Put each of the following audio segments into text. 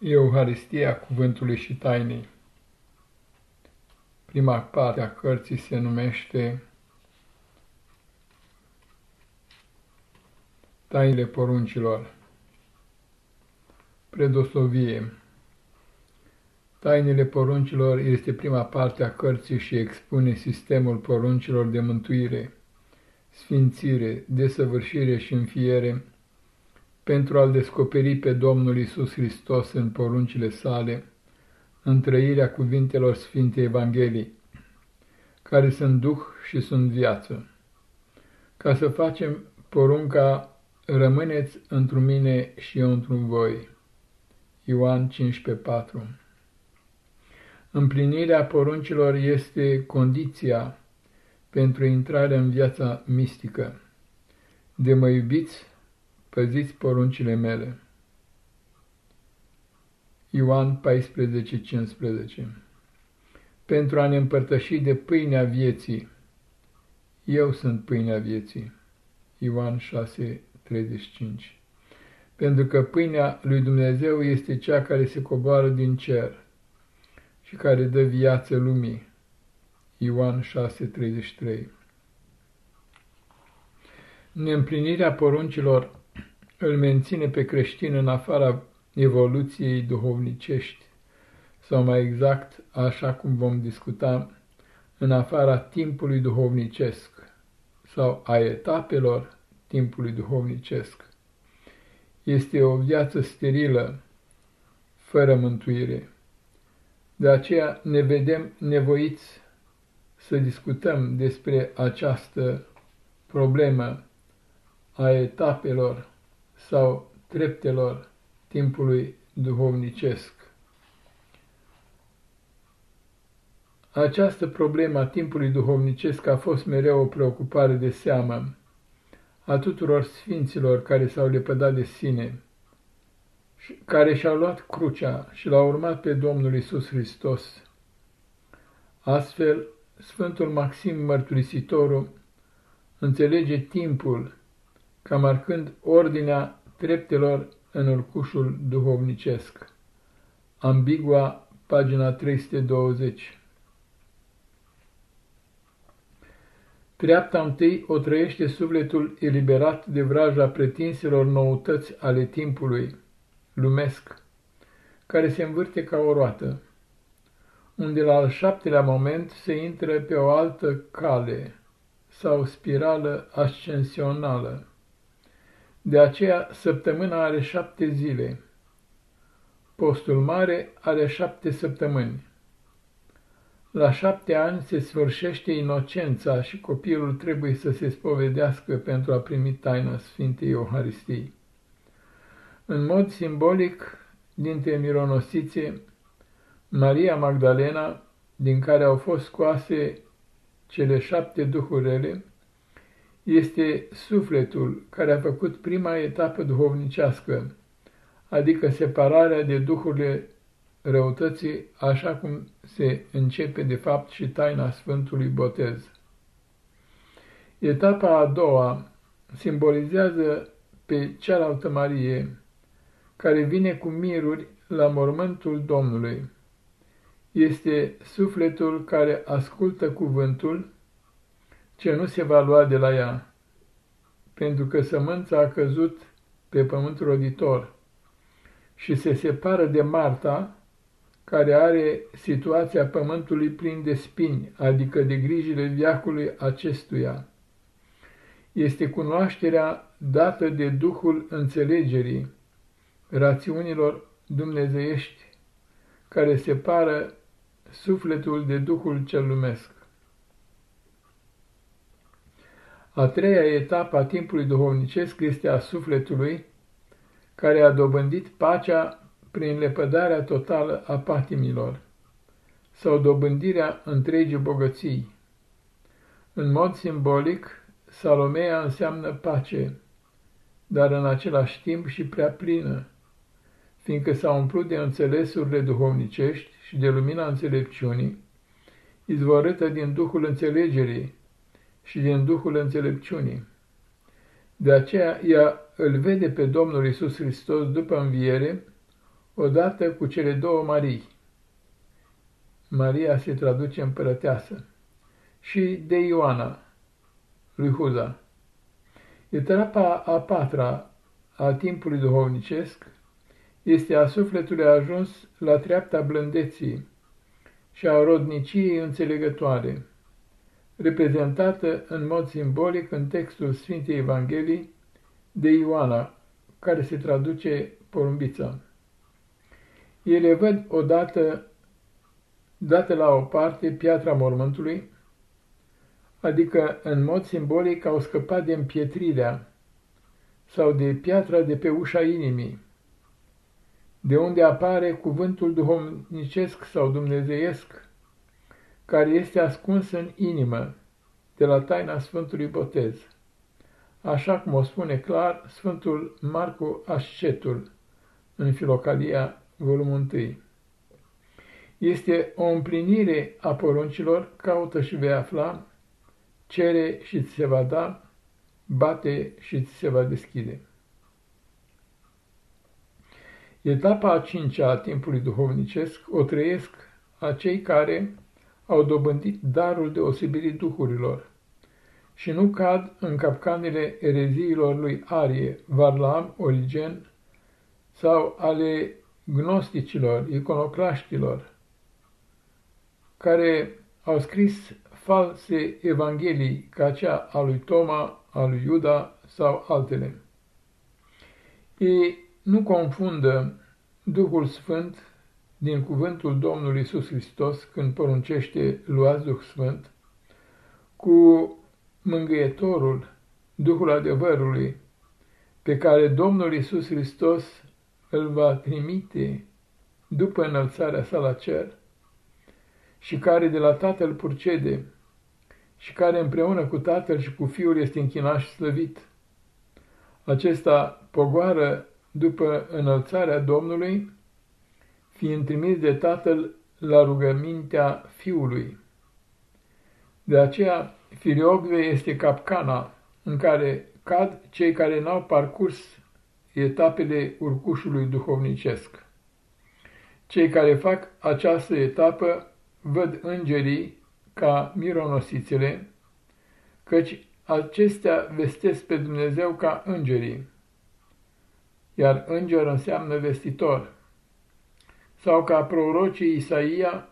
Euharistia Cuvântului și Tainei. Prima parte a cărții se numește Tainele poruncilor. Predosovie Tainele poruncilor este prima parte a cărții și expune sistemul poruncilor de mântuire, sfințire, desăvârșire și înfiere, pentru a-L descoperi pe Domnul Isus Hristos în poruncile sale, în trăirea cuvintelor Sfintei Evangheliei, care sunt Duh și sunt viață. Ca să facem porunca, rămâneți într mine și eu într voi. Ioan 15:4 Împlinirea poruncilor este condiția pentru intrarea în viața mistică. De mă iubiți, păziți poruncile mele. Ioan 14:15 Pentru a ne împărtăși de pâinea vieții. Eu sunt pâinea vieții. Ioan 6:35 Pentru că pâinea lui Dumnezeu este cea care se coboară din cer și care dă viață lumii. Ioan 6:33 Neîmplinirea poruncilor îl menține pe creștin în afara evoluției duhovnicești, sau mai exact, așa cum vom discuta, în afara timpului duhovnicesc sau a etapelor timpului duhovnicesc. Este o viață sterilă, fără mântuire. De aceea ne vedem nevoiți să discutăm despre această problemă a etapelor sau treptelor timpului duhovnicesc. Această problemă a timpului duhovnicesc a fost mereu o preocupare de seamă a tuturor sfinților care s-au lepădat de sine, care și-au luat crucea și l-au urmat pe Domnul Isus Hristos. Astfel, Sfântul Maxim Mărturisitorul înțelege timpul ca marcând ordinea treptelor în urcușul duhovnicesc. Ambigua, pagina 320 Treapta întâi o trăiește sufletul eliberat de vraja pretinselor noutăți ale timpului, lumesc, care se învârte ca o roată, unde la al șaptelea moment se intră pe o altă cale sau spirală ascensională de aceea săptămâna are șapte zile. Postul mare are șapte săptămâni. La șapte ani se sfârșește inocența și copilul trebuie să se spovedească pentru a primi taina Sfintei Euharistiei. În mod simbolic, dintre mironosițe, Maria Magdalena, din care au fost scoase cele șapte duhurele, este sufletul care a făcut prima etapă duhovnicească, adică separarea de duhurile răutății, așa cum se începe de fapt și taina Sfântului Botez. Etapa a doua simbolizează pe cealaltă Marie, care vine cu miruri la mormântul Domnului. Este sufletul care ascultă cuvântul, ce nu se va lua de la ea, pentru că sămânța a căzut pe pământ roditor și se separă de Marta, care are situația pământului plin de spini, adică de grijile viacului acestuia. Este cunoașterea dată de Duhul înțelegerii, rațiunilor dumnezeiești, care separă sufletul de Duhul cel lumesc. A treia etapă a timpului duhovnicesc este a sufletului, care a dobândit pacea prin lepădarea totală a patimilor sau dobândirea întregii bogății. În mod simbolic, Salomea înseamnă pace, dar în același timp și prea plină, fiindcă s-a umplut de înțelesurile duhovnicești și de lumina înțelepciunii, izvorâtă din Duhul înțelegerii, și din Duhul înțelepciunii. De aceea ea îl vede pe Domnul Isus Hristos după înviere, odată cu cele două Marii. Maria se traduce împărăteasă și de Ioana lui Huza. Etapa a patra a timpului duhovnicesc este a sufletului ajuns la treapta blândeții și a rodniciei înțelegătoare, reprezentată în mod simbolic în textul Sfintei Evangheliei de Ioana, care se traduce porumbița. Ele văd odată, dată la o parte, piatra mormântului, adică în mod simbolic au scăpat de împietrirea sau de piatra de pe ușa inimii, de unde apare cuvântul duhovnicesc sau dumnezeiesc, care este ascuns în inimă, de la taina Sfântului Botez, așa cum o spune clar Sfântul Marcu Ascetul în Filocalia, volumul 1. Este o împlinire a poruncilor, caută și vei afla, cere și ți se va da, bate și ți se va deschide. Etapa a cincea a timpului duhovnicesc o trăiesc acei care au dobândit darul deosebirii duhurilor și nu cad în capcanele ereziilor lui Arie, Varlam, Origen sau ale gnosticilor, iconoclaștilor, care au scris false evanghelii ca cea a lui Toma, a lui Iuda sau altele. Ei nu confundă Duhul Sfânt din cuvântul Domnului Iisus Hristos când poruncește luați Duh Sfânt cu mângâietorul, Duhul adevărului, pe care Domnul Iisus Hristos îl va trimite după înălțarea sa la cer și care de la Tatăl purcede și care împreună cu Tatăl și cu Fiul este închinat și slăvit. Acesta pogoară după înălțarea Domnului, fiind trimis de Tatăl la rugămintea Fiului. De aceea, filiogve este capcana în care cad cei care n-au parcurs etapele urcușului duhovnicesc. Cei care fac această etapă văd îngerii ca mironosițele, căci acestea vestesc pe Dumnezeu ca îngerii, iar înger înseamnă vestitor, sau ca prorocii Isaia,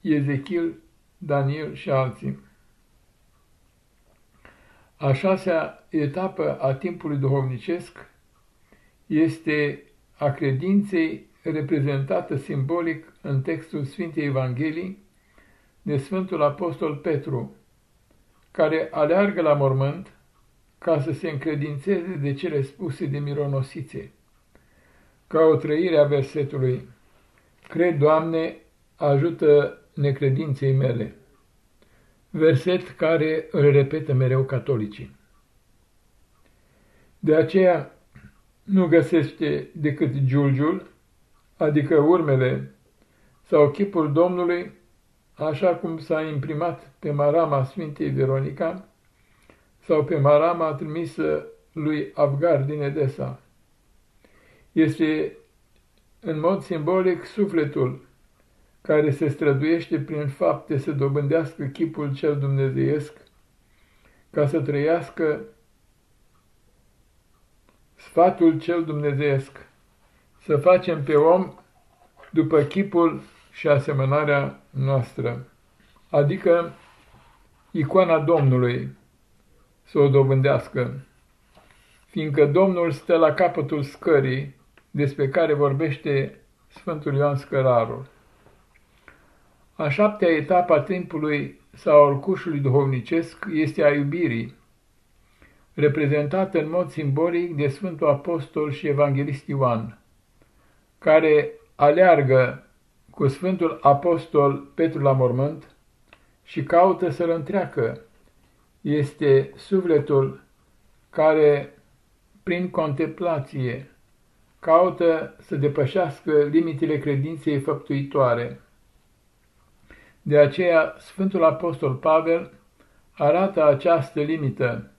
Ezechiel, Daniel și alții. A șasea etapă a timpului duhovnicesc este a credinței reprezentată simbolic în textul Sfintei Evangheliei de Sfântul Apostol Petru, care aleargă la mormânt ca să se încredințeze de cele spuse de mironosițe. Ca o trăire a versetului, Cred, Doamne, ajută necredinței mele. Verset care îl repetă mereu catolicii. De aceea nu găsește decât giulgiul, adică urmele sau chipul Domnului, așa cum s-a imprimat pe marama Sfintei Veronica sau pe marama trimisă lui Avgar din Edesa. Este în mod simbolic sufletul care se străduiește prin fapte să dobândească chipul cel dumnezeiesc, ca să trăiască sfatul cel dumnezeiesc, să facem pe om după chipul și asemănarea noastră, adică icoana Domnului să o dobândească, fiindcă Domnul stă la capătul scării despre care vorbește Sfântul Ioan Scărarul. A șaptea etapă a timpului sau al cușului duhovnicesc este a iubirii, reprezentată în mod simbolic de Sfântul Apostol și Evanghelist Ioan, care aleargă cu Sfântul Apostol Petru la mormânt și caută să-l întreacă. Este sufletul care, prin contemplație, caută să depășească limitele credinței făptuitoare. De aceea, Sfântul Apostol Pavel arată această limită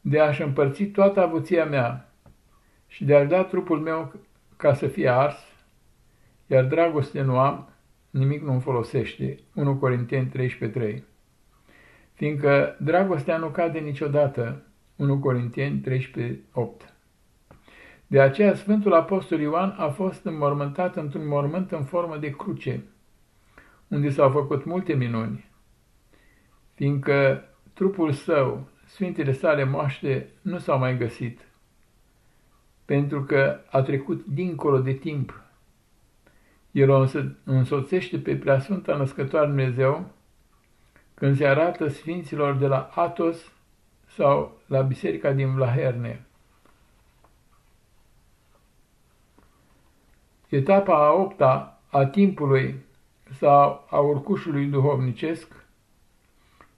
de a-și împărți toată avuția mea și de a-și da trupul meu ca să fie ars, iar dragoste nu am, nimic nu-mi folosește. 1 Corinteni 13.3 Fiindcă dragostea nu cade niciodată. 1 Corinteni 13.8 De aceea Sfântul Apostol Ioan a fost înmormântat într-un mormânt în formă de cruce, unde s-au făcut multe minuni, fiindcă trupul său, sfintele sale moaște, nu s-au mai găsit, pentru că a trecut dincolo de timp. El o însoțește pe Preasfânta Născătoare Dumnezeu când se arată sfinților de la Atos sau la biserica din Vlaherne. Etapa a opta a timpului sau a urcușului duhovnicesc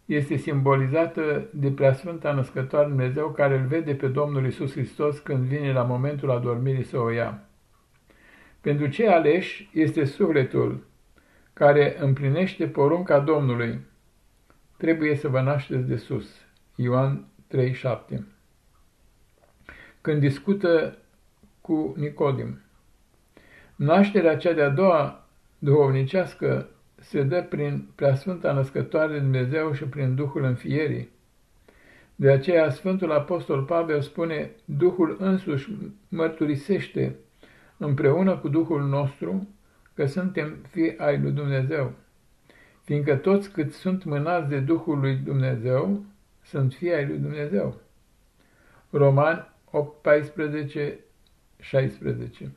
este simbolizată de Preasfânta Născătoare Dumnezeu care îl vede pe Domnul Isus Hristos când vine la momentul adormirii să o ia. Pentru cei aleși este sufletul care împlinește porunca Domnului. Trebuie să vă nașteți de sus. Ioan 3,7 Când discută cu Nicodim. Nașterea cea de-a doua duhovnicească se dă prin preasfânta născătoare de Dumnezeu și prin Duhul înfierii. De aceea Sfântul Apostol Pavel spune, Duhul însuși mărturisește împreună cu Duhul nostru că suntem fii ai lui Dumnezeu, fiindcă toți cât sunt mânați de Duhul lui Dumnezeu, sunt fii ai lui Dumnezeu. Roman 8, 14, 16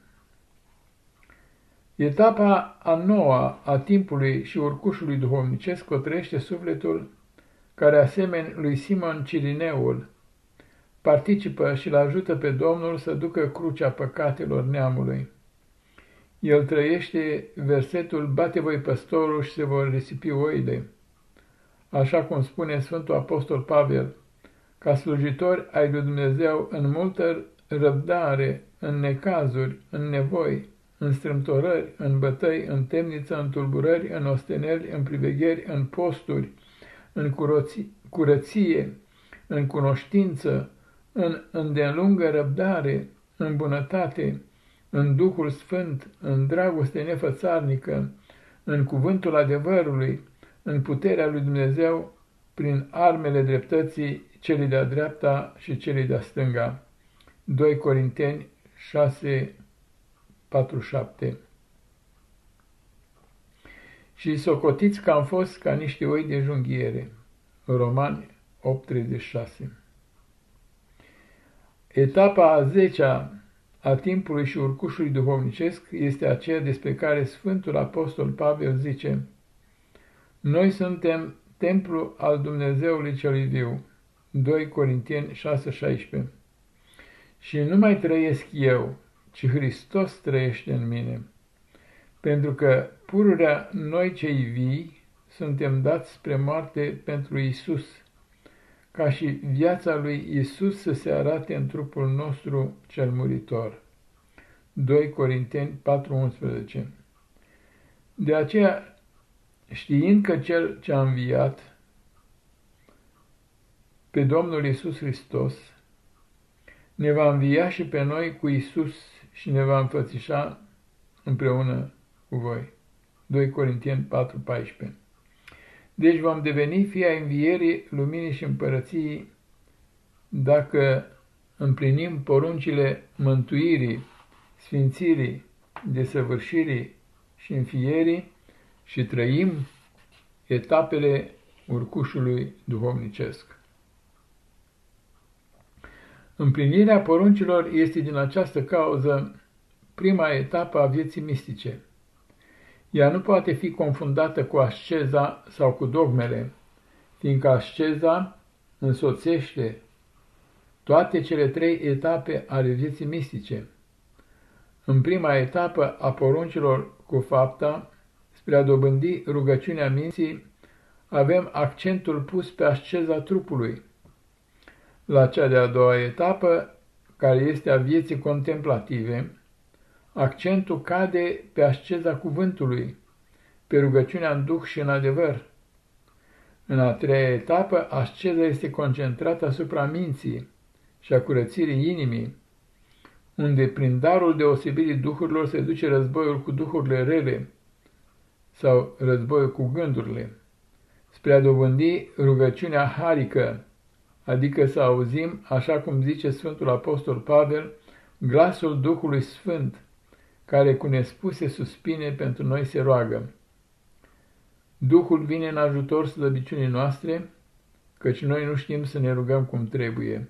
Etapa a noua a timpului și urcușului duhovnicesc o trăiește sufletul care, asemeni lui Simon Cirineul, participă și îl ajută pe Domnul să ducă crucea păcatelor neamului. El trăiește versetul Bate voi păstorul și se vor risipi oile, așa cum spune Sfântul Apostol Pavel, ca slujitori ai lui Dumnezeu în multă răbdare, în necazuri, în nevoi, în strâmtorări, în bătăi, în temniță, în tulburări, în osteneli, în privegheri, în posturi, în curăție, în cunoștință, în îndelungă răbdare, în bunătate, în Duhul Sfânt, în dragoste nefățarnică, în cuvântul adevărului, în puterea lui Dumnezeu, prin armele dreptății, celei de-a dreapta și celei de-a stânga. 2 Corinteni 6, 47 Și socotiți că am fost ca niște oi de junghiere. Romani 8.36 Etapa a zecea a timpului și urcușului duhovnicesc este aceea despre care Sfântul Apostol Pavel zice Noi suntem templu al Dumnezeului celui viu. 2 Corinteni 6,16 Și nu mai trăiesc eu, ci Hristos trăiește în mine, pentru că pururea noi cei vii suntem dați spre moarte pentru Isus, ca și viața lui Isus să se arate în trupul nostru cel muritor. 2 Corinteni 4:11 De aceea, știind că Cel ce a înviat pe Domnul Isus Hristos, ne va învia și pe noi cu Isus și ne va înfățișa împreună cu voi. 2 Corinteni 4:14 Deci vom deveni fii ai învierii, luminii și împărăției dacă împlinim poruncile mântuirii, sfințirii, desăvârșirii și înfierii și trăim etapele urcușului duhovnicesc. Împlinirea poruncilor este din această cauză prima etapă a vieții mistice. Ea nu poate fi confundată cu asceza sau cu dogmele, fiindcă asceza însoțește toate cele trei etape ale vieții mistice. În prima etapă a poruncilor cu fapta, spre a dobândi rugăciunea minții, avem accentul pus pe asceza trupului, la cea de-a doua etapă, care este a vieții contemplative, accentul cade pe asceza cuvântului, pe rugăciunea în duh și în adevăr. În a treia etapă, asceza este concentrată asupra minții și a curățirii inimii. unde prin darul deosebirii duhurilor se duce războiul cu duhurile rele sau războiul cu gândurile, spre a dobândi rugăciunea harică, adică să auzim, așa cum zice Sfântul Apostol Pavel, glasul Duhului Sfânt, care cu nespuse suspine pentru noi se roagă. Duhul vine în ajutor slăbiciunii noastre, căci noi nu știm să ne rugăm cum trebuie,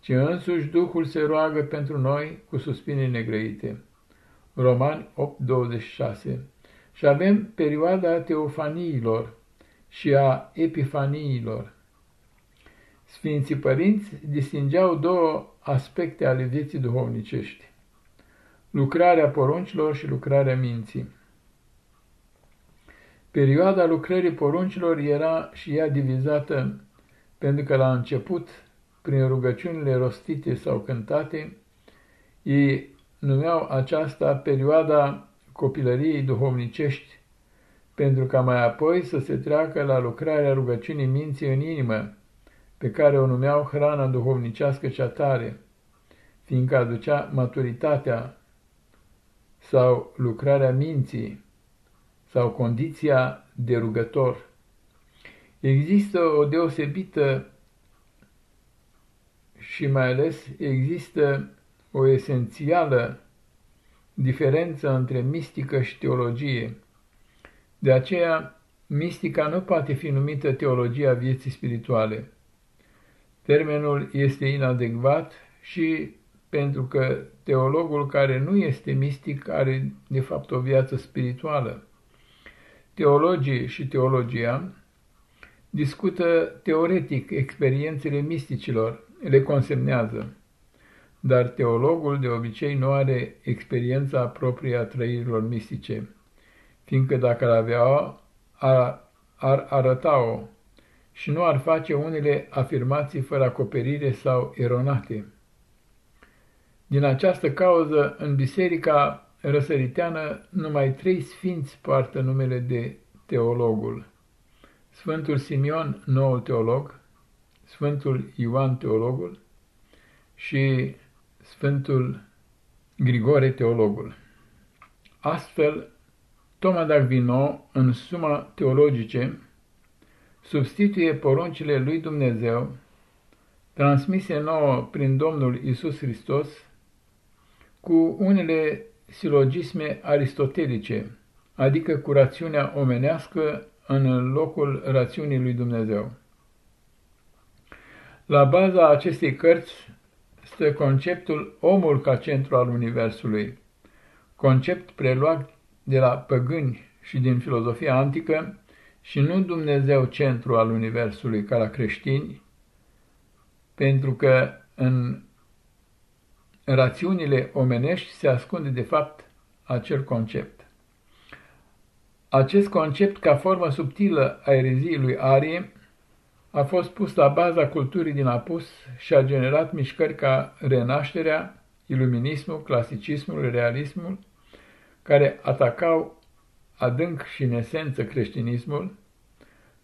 ci însuși Duhul se roagă pentru noi cu suspine negrăite. Romani 8.26 Și avem perioada teofaniilor și a epifaniilor. Sfinții părinți distingeau două aspecte ale vieții duhovnicești, lucrarea poruncilor și lucrarea minții. Perioada lucrării poruncilor era și ea divizată, pentru că la început, prin rugăciunile rostite sau cântate, ei numeau aceasta perioada copilăriei duhovnicești, pentru ca mai apoi să se treacă la lucrarea rugăciunii minții în inimă, pe care o numeau hrana duhovnicească cea tare, fiindcă aducea maturitatea sau lucrarea minții sau condiția de rugător. Există o deosebită și mai ales există o esențială diferență între mistică și teologie. De aceea, mistica nu poate fi numită teologia vieții spirituale. Termenul este inadecvat și pentru că teologul care nu este mistic are de fapt o viață spirituală. Teologii și teologia discută teoretic experiențele misticilor, le consemnează, dar teologul de obicei nu are experiența proprie a trăirilor mistice, fiindcă dacă ar avea ar, ar arăta-o și nu ar face unele afirmații fără acoperire sau eronate. Din această cauză, în biserica răsăriteană, numai trei sfinți poartă numele de teologul. Sfântul Simion, noul teolog, Sfântul Ioan teologul și Sfântul Grigore teologul. Astfel, Toma d'Avino, în Suma Teologice, substituie poruncile lui Dumnezeu, transmise nouă prin Domnul Isus Hristos, cu unele silogisme aristotelice, adică cu rațiunea omenească în locul rațiunii lui Dumnezeu. La baza acestei cărți stă conceptul omul ca centru al Universului, concept preluat de la păgâni și din filozofia antică, și nu Dumnezeu centru al Universului ca la creștini, pentru că în rațiunile omenești se ascunde de fapt acel concept. Acest concept, ca formă subtilă a ereziei lui Arie, a fost pus la baza culturii din apus și a generat mișcări ca renașterea, iluminismul, clasicismul, realismul, care atacau adânc și în esență creștinismul,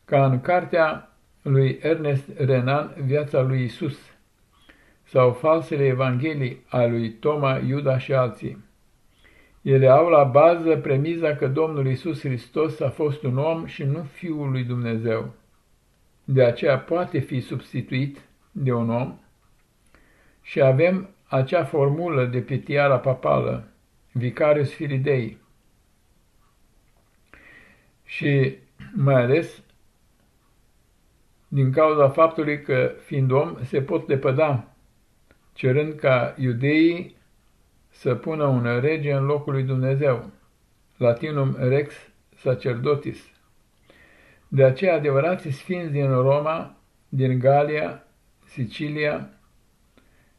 ca în cartea lui Ernest Renan, Viața lui Isus, sau falsele evanghelii a lui Toma, Iuda și alții. Ele au la bază premiza că Domnul Isus Hristos a fost un om și nu Fiul lui Dumnezeu. De aceea poate fi substituit de un om și avem acea formulă de pe tiara papală, Vicarius Firidei. Și mai ales din cauza faptului că, fiind om, se pot lepăda, cerând ca iudeii să pună un rege în locul lui Dumnezeu, latinum rex sacerdotis. De aceea adevărații sfinți din Roma, din Galia, Sicilia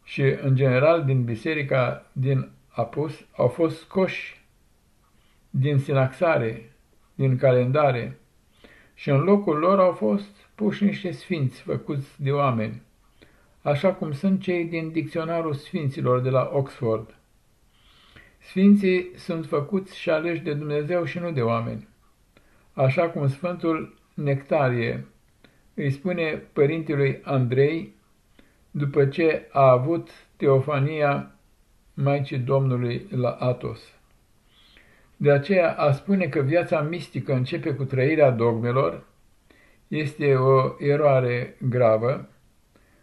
și în general din biserica din Apus au fost scoși din sinaxare, din calendare și în locul lor au fost puși niște sfinți făcuți de oameni, așa cum sunt cei din Dicționarul Sfinților de la Oxford. Sfinții sunt făcuți și aleși de Dumnezeu și nu de oameni, așa cum Sfântul Nectarie îi spune părintelui Andrei, după ce a avut teofania Maicii Domnului la Atos. De aceea, a spune că viața mistică începe cu trăirea dogmelor este o eroare gravă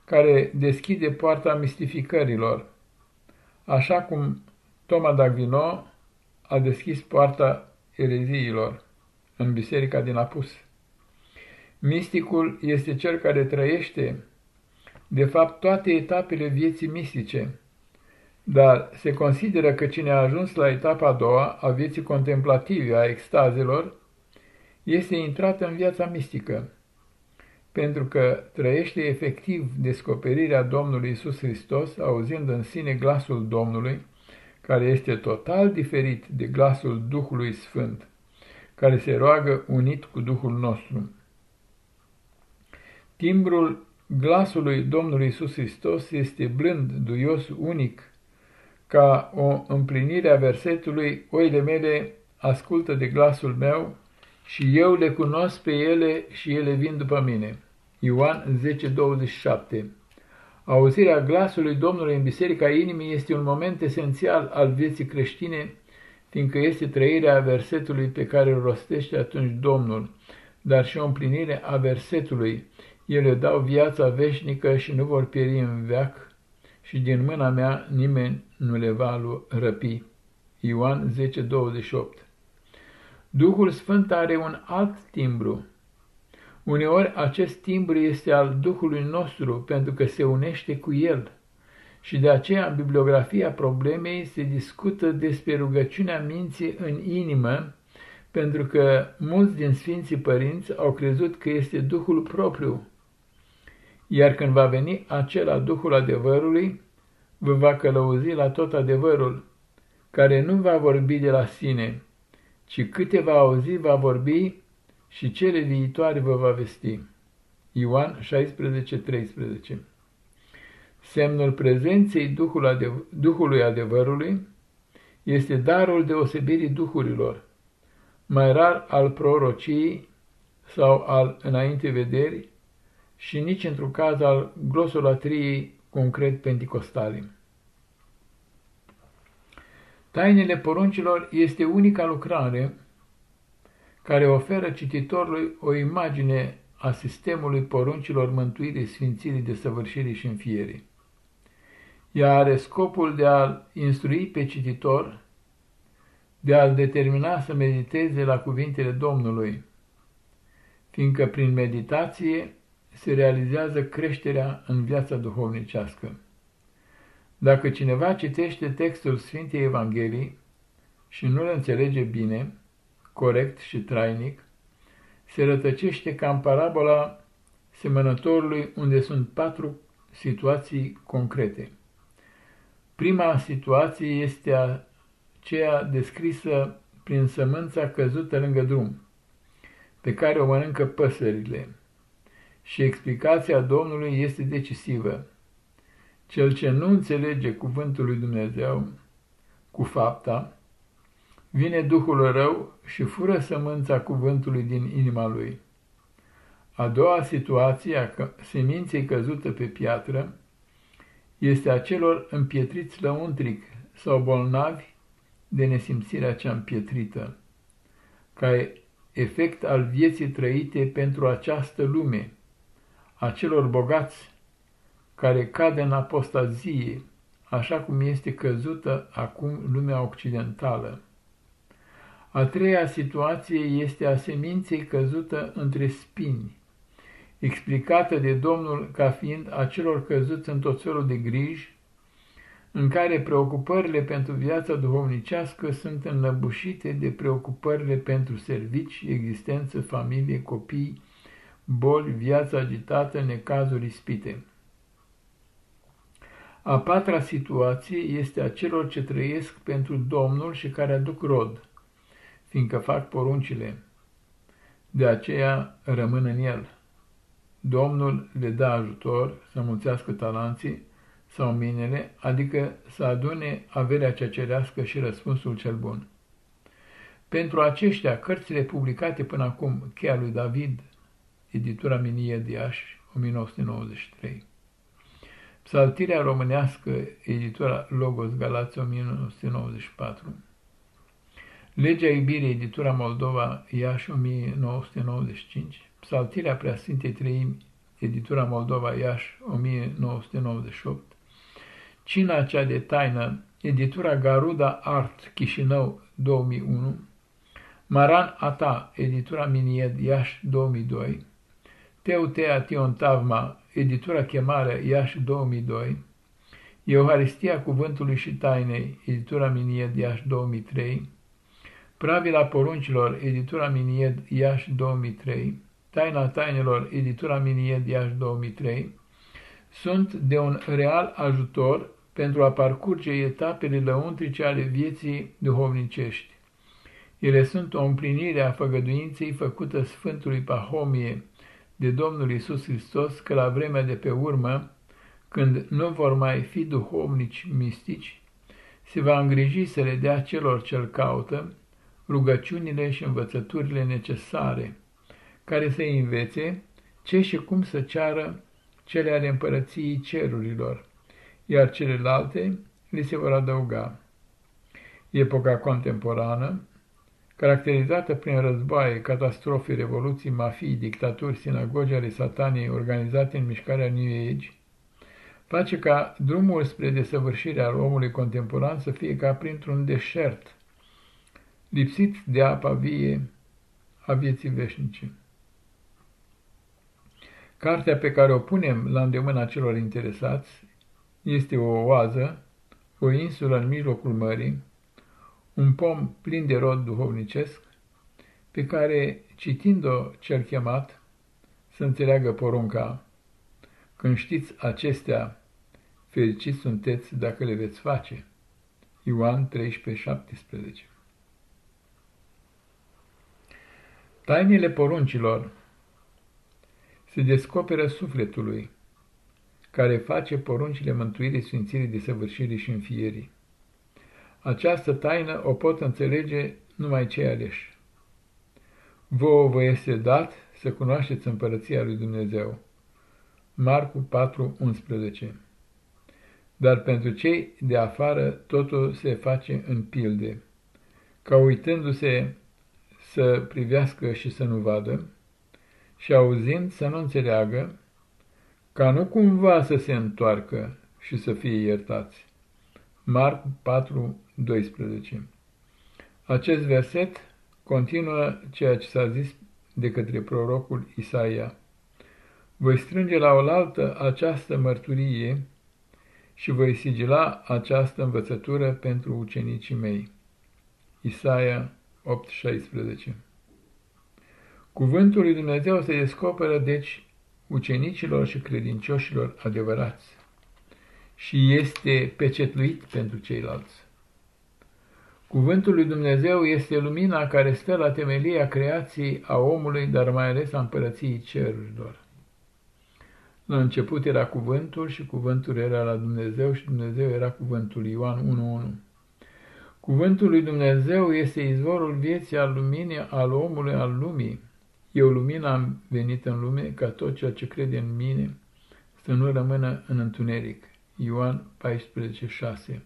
care deschide poarta mistificărilor, așa cum Toma d'Aquino a deschis poarta ereziilor în biserica din Apus. Misticul este cel care trăiește, de fapt, toate etapele vieții mistice, dar se consideră că cine a ajuns la etapa a doua a vieții contemplative, a extazelor, este intrat în viața mistică, pentru că trăiește efectiv descoperirea Domnului Isus Hristos, auzind în sine glasul Domnului, care este total diferit de glasul Duhului Sfânt, care se roagă unit cu Duhul nostru. Timbrul glasului Domnului Isus Hristos este blând, duios, unic, ca o împlinire a versetului, oile mele ascultă de glasul meu și eu le cunosc pe ele și ele vin după mine. Ioan 10:27 Auzirea glasului Domnului în biserica inimii este un moment esențial al vieții creștine, fiindcă este trăirea versetului pe care îl rostește atunci Domnul, dar și o împlinire a versetului. Ele dau viața veșnică și nu vor pieri în veac și din mâna mea nimeni nu le va răpi. Ioan 10:28 Duhul Sfânt are un alt timbru. Uneori acest timbru este al Duhului nostru pentru că se unește cu el. Și de aceea în bibliografia problemei se discută despre rugăciunea minții în inimă, pentru că mulți din Sfinții Părinți au crezut că este Duhul propriu iar când va veni acela Duhul adevărului, vă va călăuzi la tot adevărul, care nu va vorbi de la sine, ci câte va auzi va vorbi și cele viitoare vă va vesti. Ioan 16:13 Semnul prezenței Duhul adev Duhului adevărului este darul deosebirii duhurilor, mai rar al prorocii sau al înainte vederii, și nici într-un caz al glosolatriei concret penticostale. Tainele poruncilor este unica lucrare care oferă cititorului o imagine a sistemului poruncilor mântuirii, sfințirii, desăvârșirii și înfierii. Ea are scopul de a instrui pe cititor, de a-l determina să mediteze la cuvintele Domnului, fiindcă prin meditație se realizează creșterea în viața duhovnicească. Dacă cineva citește textul Sfintei Evangheliei și nu îl înțelege bine, corect și trainic, se rătăcește ca în parabola semănătorului unde sunt patru situații concrete. Prima situație este aceea descrisă prin sămânța căzută lângă drum, pe care o mănâncă păsările și explicația Domnului este decisivă. Cel ce nu înțelege cuvântul lui Dumnezeu cu fapta, vine Duhul rău și fură sămânța cuvântului din inima lui. A doua situație a seminței căzută pe piatră este a celor împietriți lăuntric sau bolnavi de nesimțirea cea împietrită, ca efect al vieții trăite pentru această lume, a celor bogați care cade în apostazie, așa cum este căzută acum lumea occidentală. A treia situație este a seminței căzută între spini, explicată de Domnul ca fiind a celor căzuți în tot felul de griji, în care preocupările pentru viața duhovnicească sunt înnăbușite de preocupările pentru servici, existență, familie, copii, boli, viață agitată, necazuri ispite. A patra situație este a celor ce trăiesc pentru Domnul și care aduc rod, fiindcă fac poruncile. De aceea rămân în el. Domnul le dă ajutor să mulțească talanții sau minele, adică să adune averea cea cerească și răspunsul cel bun. Pentru aceștia, cărțile publicate până acum, cheia lui David, editura Minie de Iași, 1993. Psaltirea românească, editura Logos Galați 1994. Legea iubirii, editura Moldova, Iași 1995. Psaltirea Preasfintei Treimi, editura Moldova, Iași 1998. Cina cea de taină, editura Garuda Art, Chișinău 2001. Maran Ata, editura Minied, Iași 2002. Teutea Tiontavma, editura Chemare, Iași 2002, Euharistia Cuvântului și Tainei, editura Minied, Iași 2003, Pravila Poruncilor, editura Minied, Iași 2003, Taina Tainelor, editura Minied, Iași 2003, sunt de un real ajutor pentru a parcurge etapele lăuntrice ale vieții duhovnicești. Ele sunt o împlinire a făgăduinței făcută Sfântului Pahomie, de Domnul Isus Hristos că la vremea de pe urmă, când nu vor mai fi duhovnici mistici, se va îngriji să le dea celor ce-l caută rugăciunile și învățăturile necesare, care să învețe ce și cum să ceară cele ale împărăției cerurilor, iar celelalte li se vor adăuga. Epoca contemporană caracterizată prin războaie, catastrofe, revoluții, mafii, dictaturi, sinagogi ale sataniei organizate în mișcarea New Age, face ca drumul spre desăvârșirea omului contemporan să fie ca printr-un deșert, lipsit de apa vie a vieții veșnice. Cartea pe care o punem la îndemâna celor interesați este o oază, o insulă în mijlocul mării, un pom plin de rod duhovnicesc, pe care, citind-o cel chemat, să înțeleagă porunca. Când știți acestea, fericiți sunteți dacă le veți face. Ioan 13:17 Tainele poruncilor se descoperă sufletului, care face poruncile mântuirii, sfințirii, desăvârșirii și înfierii. Această taină o pot înțelege numai cei aleși. Vouă vă este dat să cunoașteți împărăția lui Dumnezeu. Marcu 4:11 Dar pentru cei de afară totul se face în pilde, ca uitându-se să privească și să nu vadă, și auzind să nu înțeleagă, ca nu cumva să se întoarcă și să fie iertați. Marc 4, 12. Acest verset continuă ceea ce s-a zis de către prorocul Isaia. Voi strânge la oaltă această mărturie și voi sigila această învățătură pentru ucenicii mei. Isaia 8:16 Cuvântul lui Dumnezeu se descoperă, deci, ucenicilor și credincioșilor adevărați și este pecetluit pentru ceilalți. Cuvântul lui Dumnezeu este lumina care stă la temelia creației a omului, dar mai ales a împărăției cerurilor. La început era cuvântul și cuvântul era la Dumnezeu și Dumnezeu era cuvântul Ioan 1.1. Cuvântul lui Dumnezeu este izvorul vieții al luminii, al omului, al lumii. Eu lumina am venit în lume ca tot ceea ce crede în mine să nu rămână în întuneric. Ioan 14.6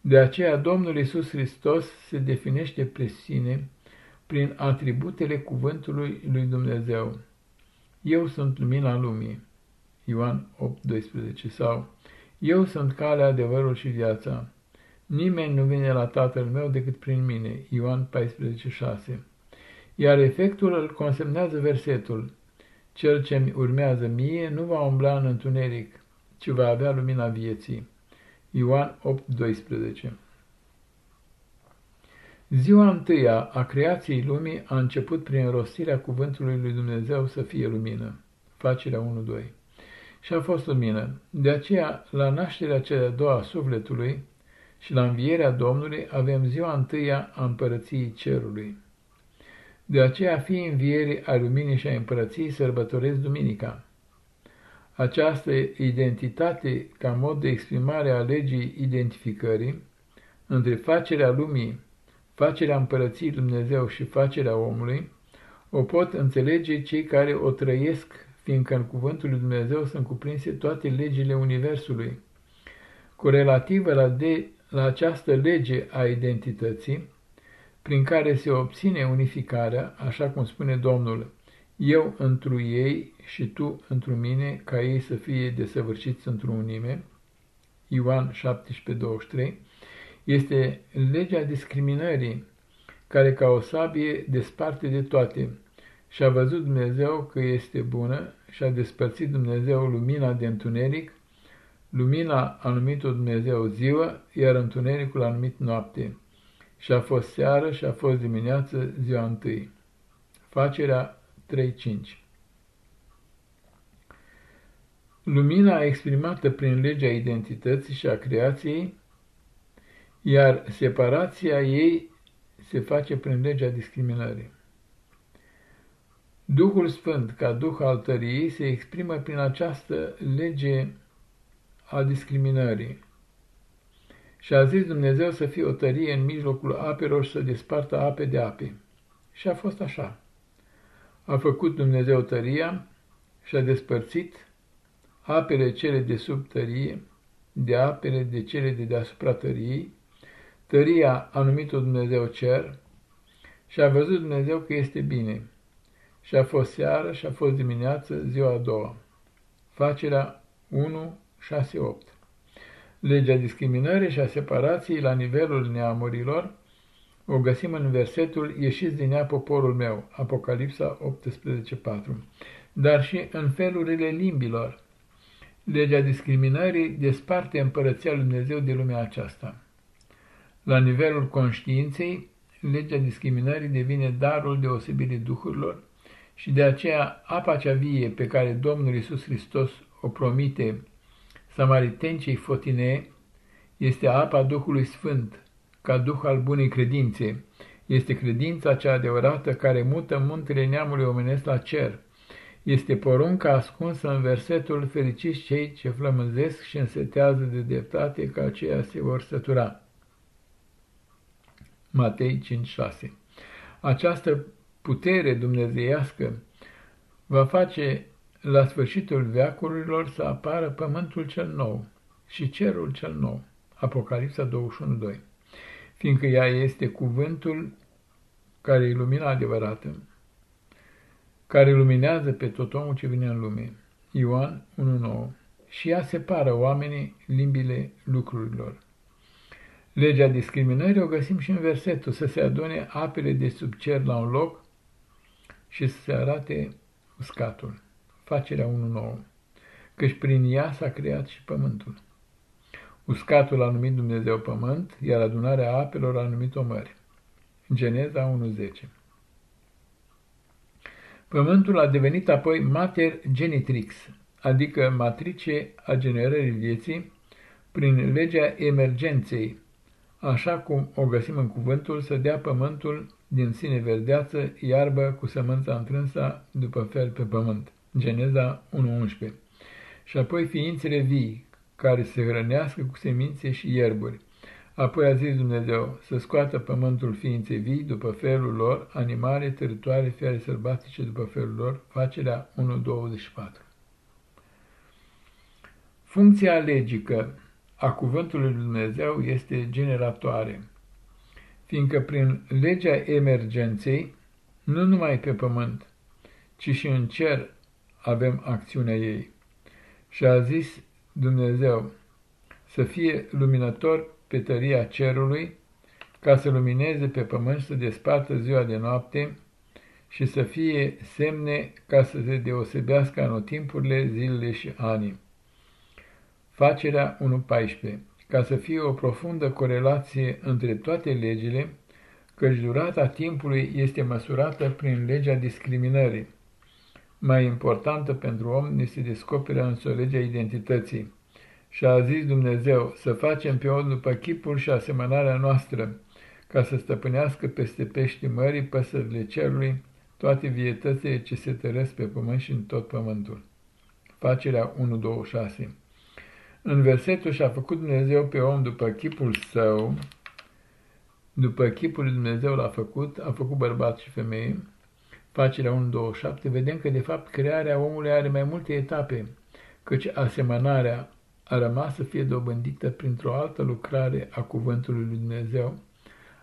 De aceea Domnul Isus Hristos se definește pre sine prin atributele cuvântului lui Dumnezeu. Eu sunt lumina lumii. Ioan 8.12 sau Eu sunt calea, adevărul și viața. Nimeni nu vine la Tatăl meu decât prin mine. Ioan 14.6 Iar efectul îl consemnează versetul. Cel ce mi urmează mie nu va umbla în întuneric, ci va avea lumina vieții. Ioan 8:12 Ziua întâia a creației lumii a început prin rostirea cuvântului lui Dumnezeu să fie lumină. Facerea 1-2 Și a fost lumină. De aceea, la nașterea cea de-a doua a sufletului și la învierea Domnului, avem ziua întâia a împărăției cerului. De aceea, fii învierii a luminii și a împărăției sărbătoresc duminica. Această identitate, ca mod de exprimare a legii identificării, între facerea lumii, facerea împărăției Dumnezeu și facerea omului, o pot înțelege cei care o trăiesc fiindcă în cuvântul lui Dumnezeu sunt cuprinse toate legile Universului. Corelativă la, de, la această lege a identității, prin care se obține unificarea, așa cum spune Domnul, eu întru ei și tu întru mine, ca ei să fie desăvârșiți într-o unime, Ioan 17:23, este legea discriminării, care ca o sabie desparte de toate. Și a văzut Dumnezeu că este bună și a despărțit Dumnezeu lumina de întuneric, lumina a numit-o Dumnezeu ziua, iar întunericul a numit noapte. Și a fost seară și a fost dimineață ziua întâi. Facerea 3.5 Lumina exprimată prin legea identității și a creației, iar separația ei se face prin legea discriminării. Duhul Sfânt, ca Duh al tăriei, se exprimă prin această lege a discriminării. Și a zis Dumnezeu să fie o tărie în mijlocul apelor și să despartă ape de ape. Și a fost așa. A făcut Dumnezeu tăria și a despărțit apele cele de sub tărie de apele de cele de deasupra tăriei. Tăria a numit-o Dumnezeu cer și a văzut Dumnezeu că este bine. Și a fost seară și a fost dimineață ziua a doua. Facerea 1, 6, 8 Legea discriminării și a separației la nivelul neamurilor o găsim în versetul Ieșiți din ea poporul meu, Apocalipsa 18.4, dar și în felurile limbilor. Legea discriminării desparte împărăția lui Dumnezeu de lumea aceasta. La nivelul conștiinței, legea discriminării devine darul deosebirii duhurilor și de aceea apa cea vie pe care Domnul Isus Hristos o promite samaritencei fotine este apa Duhului Sfânt, ca Duh al bunei credințe. Este credința cea adevărată care mută muntele neamului omenesc la cer. Este porunca ascunsă în versetul fericiți cei ce flămânzesc și însetează de dreptate, ca aceia se vor sătura. Matei 5,6 Această putere dumnezeiască va face la sfârșitul veacurilor să apară pământul cel nou și cerul cel nou. Apocalipsa 21.2 Fiindcă ea este cuvântul care e lumina adevărată, care luminează pe tot omul ce vine în lume. Ioan 1.9 Și ea separă oamenii limbile lucrurilor. Legea discriminării o găsim și în versetul, să se adune apele de sub cer la un loc și să se arate uscatul facerea 1.9, căci prin ea s-a creat și pământul. Uscatul a numit Dumnezeu pământ, iar adunarea apelor a numit-o mări. Geneza 1.10 Pământul a devenit apoi mater genitrix, adică matrice a generării vieții, prin legea emergenței, așa cum o găsim în cuvântul să dea pământul din sine verdeață, iarbă cu sămânța întrânsa după fel pe pământ. Geneza 1.11 Și apoi ființele vii, care se hrănească cu semințe și ierburi. Apoi a zis Dumnezeu să scoată pământul ființe vii după felul lor, animale, teritoare, fiare sălbatice după felul lor, facerea 1.24. Funcția legică a cuvântului lui Dumnezeu este generatoare, fiindcă prin legea emergenței, nu numai pe pământ, ci și în cer avem acțiunea ei. Și a zis Dumnezeu să fie luminător pe tăria cerului, ca să lumineze pe pământ să despartă ziua de noapte și să fie semne ca să se deosebească anotimpurile, zilele și anii. Facerea 1.14 Ca să fie o profundă corelație între toate legile, căci durata timpului este măsurată prin legea discriminării mai importantă pentru om ne se descoperă în legea identității. Și a zis Dumnezeu să facem pe om după chipul și asemănarea noastră, ca să stăpânească peste pești mării, păsările cerului, toate vietățile ce se tărăsc pe pământ și în tot pământul. Facerea 1.26 În versetul și-a făcut Dumnezeu pe om după chipul său, după chipul lui Dumnezeu l-a făcut, a făcut bărbat și femeie, facerea 1.27, vedem că de fapt crearea omului are mai multe etape, căci asemănarea a rămas să fie dobândită printr-o altă lucrare a Cuvântului lui Dumnezeu,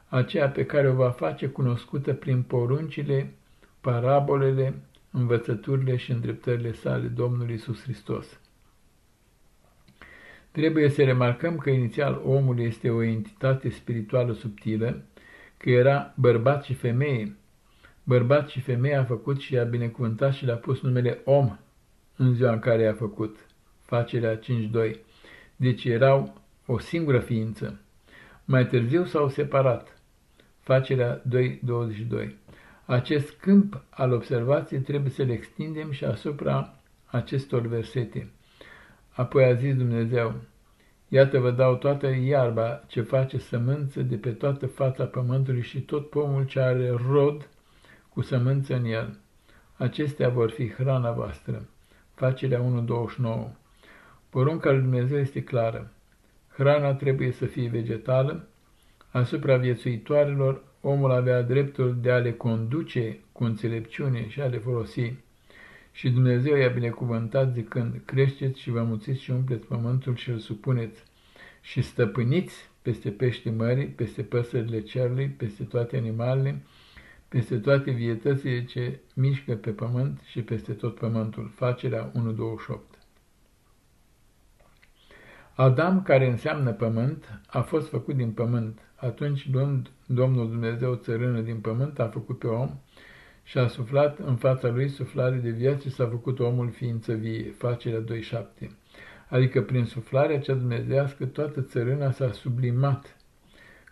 aceea pe care o va face cunoscută prin poruncile, parabolele, învățăturile și îndreptările sale Domnului Isus Hristos. Trebuie să remarcăm că inițial omul este o entitate spirituală subtilă, că era bărbat și femeie. Bărbat și femeie a făcut și a binecuvântat și le-a pus numele om în ziua în care i-a făcut, facerea 5.2. Deci erau o singură ființă. Mai târziu s-au separat, facerea 2.22. Acest câmp al observației trebuie să-l extindem și asupra acestor versete. Apoi a zis Dumnezeu, Iată vă dau toată iarba ce face sămânță de pe toată fața pământului și tot pomul ce are rod cu sămânță în el. Acestea vor fi hrana voastră. Facerea 1.29 Porunca lui Dumnezeu este clară. Hrana trebuie să fie vegetală. Asupra viețuitoarelor, omul avea dreptul de a le conduce cu înțelepciune și a le folosi. Și Dumnezeu i-a binecuvântat zicând, creșteți și vă muțiți și umpleți pământul și îl supuneți și stăpâniți peste pește mării, peste păsările cerului, peste toate animalele, peste toate vietățile ce mișcă pe pământ și peste tot pământul. Facerea 1.28 Adam, care înseamnă pământ, a fost făcut din pământ. Atunci, luând Domnul Dumnezeu țărână din pământ, a făcut pe om și a suflat în fața lui suflare de viață și s-a făcut omul ființă vie, facerea 2.7. Adică prin suflarea cea dumnezească toată țărâna s-a sublimat,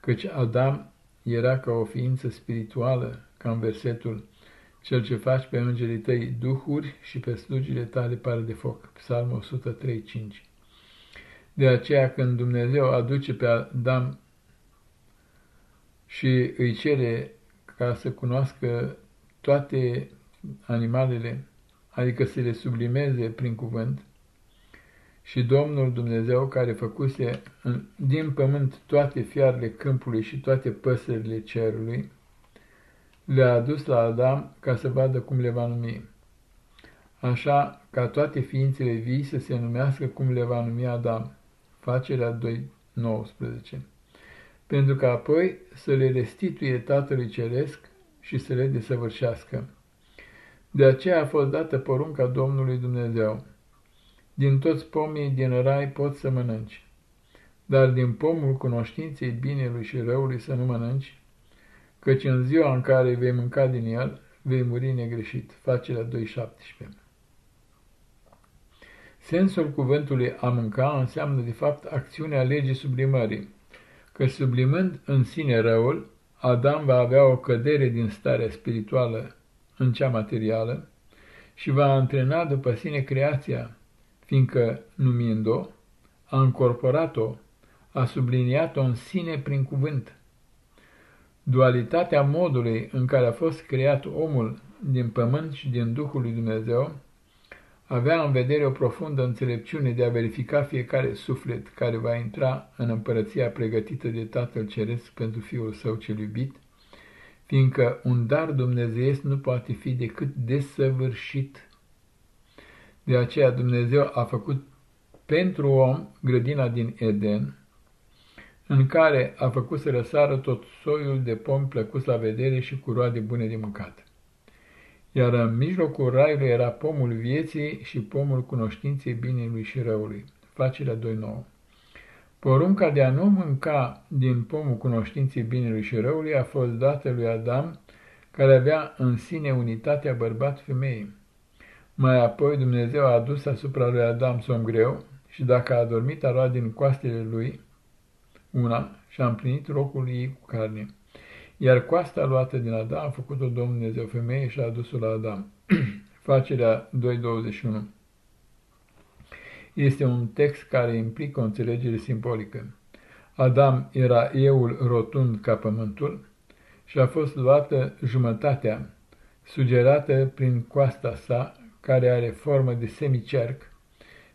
căci Adam era ca o ființă spirituală, ca în versetul cel ce faci pe îngerii tăi duhuri și pe slugile tale pare de foc. Psalmul 103.5 De aceea când Dumnezeu aduce pe Adam și îi cere ca să cunoască toate animalele, adică să le sublimeze prin cuvânt, și Domnul Dumnezeu care făcuse din pământ toate fiarele câmpului și toate păsările cerului, le-a adus la Adam ca să vadă cum le va numi. Așa ca toate ființele vii să se numească cum le va numi Adam. Facerea 2.19 Pentru că apoi să le restituie Tatălui Ceresc și să le desăvârșească. De aceea a fost dată porunca Domnului Dumnezeu. Din toți pomii din rai poți să mănânci, dar din pomul cunoștinței binelui și răului să nu mănânci, căci în ziua în care vei mânca din el, vei muri negreșit. Facerea 2.17 Sensul cuvântului a mânca înseamnă de fapt acțiunea legii sublimării, că sublimând în sine răul, Adam va avea o cădere din starea spirituală în cea materială și va antrena după sine creația, fiindcă, numind-o, a încorporat-o, a subliniat-o în sine prin cuvânt. Dualitatea modului în care a fost creat omul din pământ și din Duhul lui Dumnezeu avea în vedere o profundă înțelepciune de a verifica fiecare suflet care va intra în împărăția pregătită de Tatăl Ceresc pentru Fiul Său cel iubit, fiindcă un dar dumnezeiesc nu poate fi decât desăvârșit. De aceea Dumnezeu a făcut pentru om grădina din Eden, în care a făcut să răsară tot soiul de pomi plăcuți la vedere și cu roade bune de mâncat. Iar în mijlocul raiului era pomul vieții și pomul cunoștinței binelui și răului. Facerea 2.9 Porunca de a nu mânca din pomul cunoștinței binelui și răului a fost dată lui Adam, care avea în sine unitatea bărbat-femeie. Mai apoi Dumnezeu a adus asupra lui Adam somn greu și dacă a adormit, a luat din coastele lui una și a împlinit locul ei cu carne. Iar coasta luată din Adam a făcut-o Domnul Dumnezeu femeie și a adus-o la Adam. Facerea 2.21 Este un text care implică o înțelegere simbolică. Adam era eul rotund ca pământul și a fost luată jumătatea, sugerată prin coasta sa care are formă de semicerc,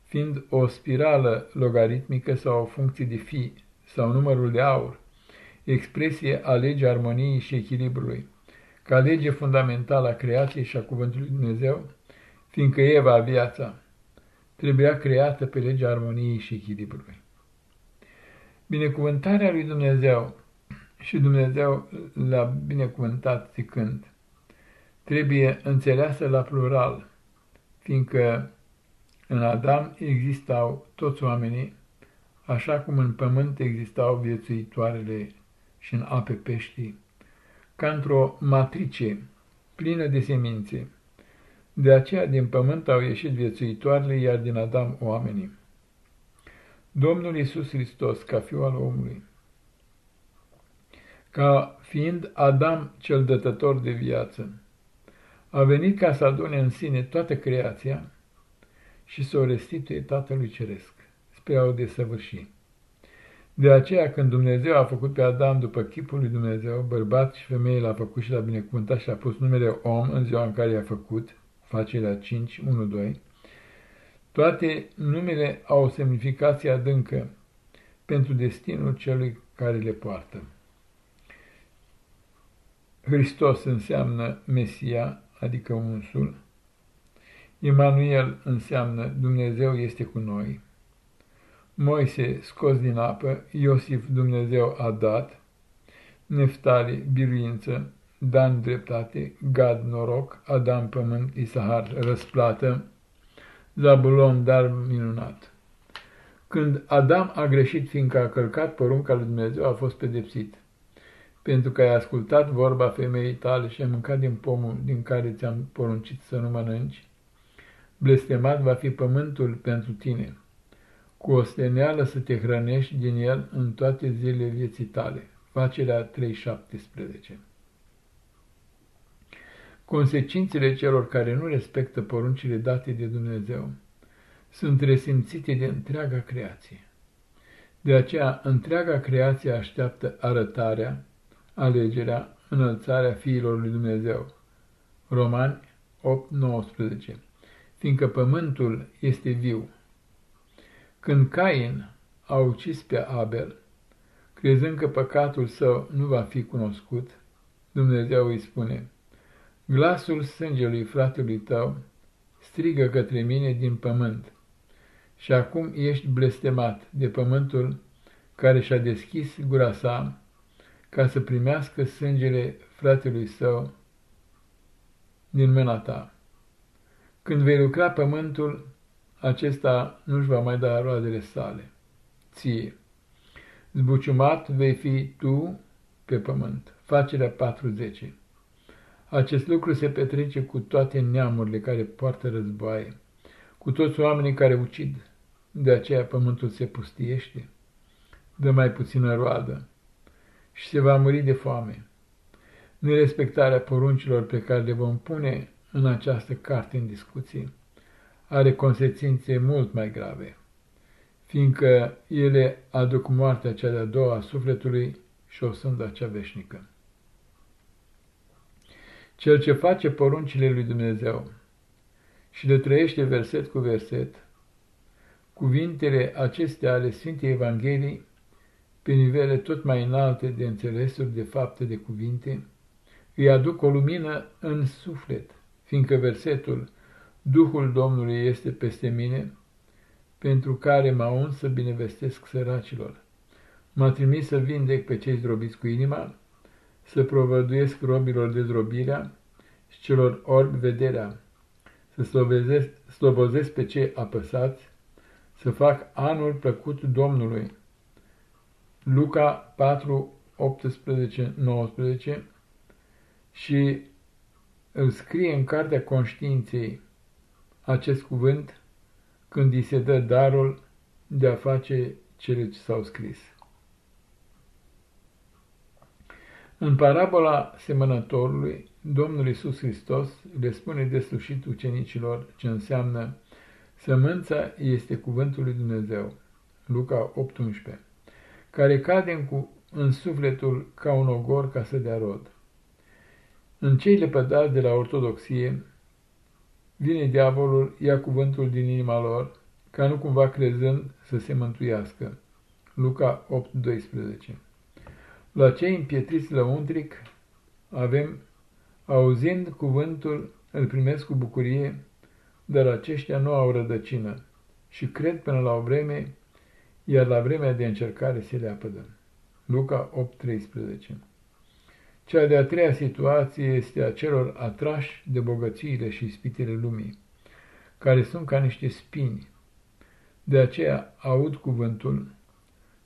fiind o spirală logaritmică sau o funcție de fi sau numărul de aur, expresie a legii armoniei și echilibrului, ca lege fundamentală a creației și a Cuvântului Dumnezeu, fiindcă Eva, viața, trebuia creată pe legea armoniei și echilibrului. Binecuvântarea lui Dumnezeu și Dumnezeu l-a binecuvântat zicând, trebuie înțeleasă la plural, fiindcă în Adam existau toți oamenii, așa cum în pământ existau viețuitoarele și în ape peștii, ca într-o matrice plină de semințe. De aceea din pământ au ieșit viețuitoarele, iar din Adam oamenii. Domnul Iisus Hristos, ca fiul al omului, ca fiind Adam cel dătător de viață, a venit ca să adune în sine toată creația și să o restituie Tatălui Ceresc, spre a o desăvârși. De aceea, când Dumnezeu a făcut pe Adam după chipul lui Dumnezeu, bărbat și femeie l-a făcut și l-a binecuvântat și a pus numele om în ziua în care i-a făcut, facerea 5, 1, 2, toate numele au o semnificație adâncă pentru destinul celui care le poartă. Hristos înseamnă Mesia, adică unsul. Emanuel înseamnă Dumnezeu este cu noi. Moise scos din apă, Iosif Dumnezeu a dat, Neftali biruință, Dan dreptate, Gad noroc, Adam pământ, Isahar răsplată, Zabulon dar minunat. Când Adam a greșit fiindcă a călcat porunca lui Dumnezeu, a fost pedepsit pentru că ai ascultat vorba femeii tale și ai mâncat din pomul din care ți-am poruncit să nu mănânci, blestemat va fi pământul pentru tine, cu o steneală să te hrănești din el în toate zilele vieții tale. Facerea 3.17 Consecințele celor care nu respectă poruncile date de Dumnezeu sunt resimțite de întreaga creație. De aceea, întreaga creație așteaptă arătarea alegerea, înălțarea fiilor lui Dumnezeu. Romani 8.19 Fiindcă pământul este viu. Când Cain a ucis pe Abel, crezând că păcatul său nu va fi cunoscut, Dumnezeu îi spune, Glasul sângelui fratelui tău strigă către mine din pământ și acum ești blestemat de pământul care și-a deschis gura sa ca să primească sângele fratelui său din mâna ta. Când vei lucra pământul, acesta nu-și va mai da roadele sale. Ție. Zbuciumat vei fi tu pe pământ. Facerea 40. Acest lucru se petrece cu toate neamurile care poartă războaie, cu toți oamenii care ucid. De aceea pământul se pustiește, dă mai puțină roadă și se va muri de foame. Nerespectarea poruncilor pe care le vom pune în această carte în discuție are consecințe mult mai grave, fiindcă ele aduc moartea cea de-a doua a sufletului și o sânda cea veșnică. Cel ce face poruncile lui Dumnezeu și le trăiește verset cu verset, cuvintele acestea ale Sfintei Evangheliei pe nivele tot mai înalte de înțelesuri, de fapte, de cuvinte, îi aduc o lumină în suflet, fiindcă versetul Duhul Domnului este peste mine, pentru care m-a uns să binevestesc săracilor. M-a trimis să vindec pe cei zdrobiți cu inima, să provăduiesc robilor dezrobirea și celor orbi vederea, să slobozesc pe cei apăsați, să fac anul plăcut Domnului, Luca 4, 18, 19 și îl scrie în cartea conștiinței acest cuvânt când îi se dă darul de a face cele ce s-au scris. În parabola semănătorului, Domnul Isus Hristos le spune deslușit ucenicilor ce înseamnă sămânța este cuvântul lui Dumnezeu. Luca 8:11 care cade în, în sufletul ca un ogor ca să dea rod. În cei lepădați de la ortodoxie, vine diavolul, ia cuvântul din inima lor, ca nu cumva crezând să se mântuiască. Luca 8:12 La cei împietriți lăuntric avem Auzind cuvântul, îl primesc cu bucurie, dar aceștia nu au rădăcină și cred până la o vreme, iar la vremea de încercare se leapădă. Luca 8:13 Cea de-a treia situație este a celor atrași de bogățiile și ispitele lumii, care sunt ca niște spini. De aceea aud cuvântul,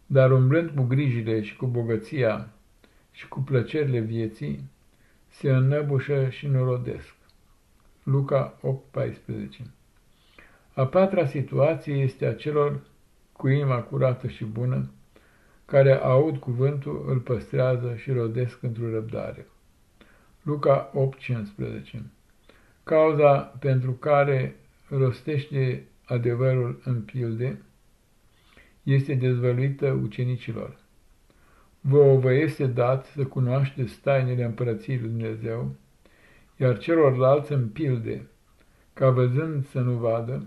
dar umblând cu grijile și cu bogăția și cu plăcerile vieții, se înnăbușă și nu rodesc. Luca 8:14 A patra situație este a celor cu inima curată și bună, care aud cuvântul, îl păstrează și rodesc într-o răbdare. Luca 8:15 Cauza pentru care rostește adevărul în pilde este dezvăluită ucenicilor. Vă vă este dat să cunoașteți tainele împărăției lui Dumnezeu, iar celorlalți în pilde, ca văzând să nu vadă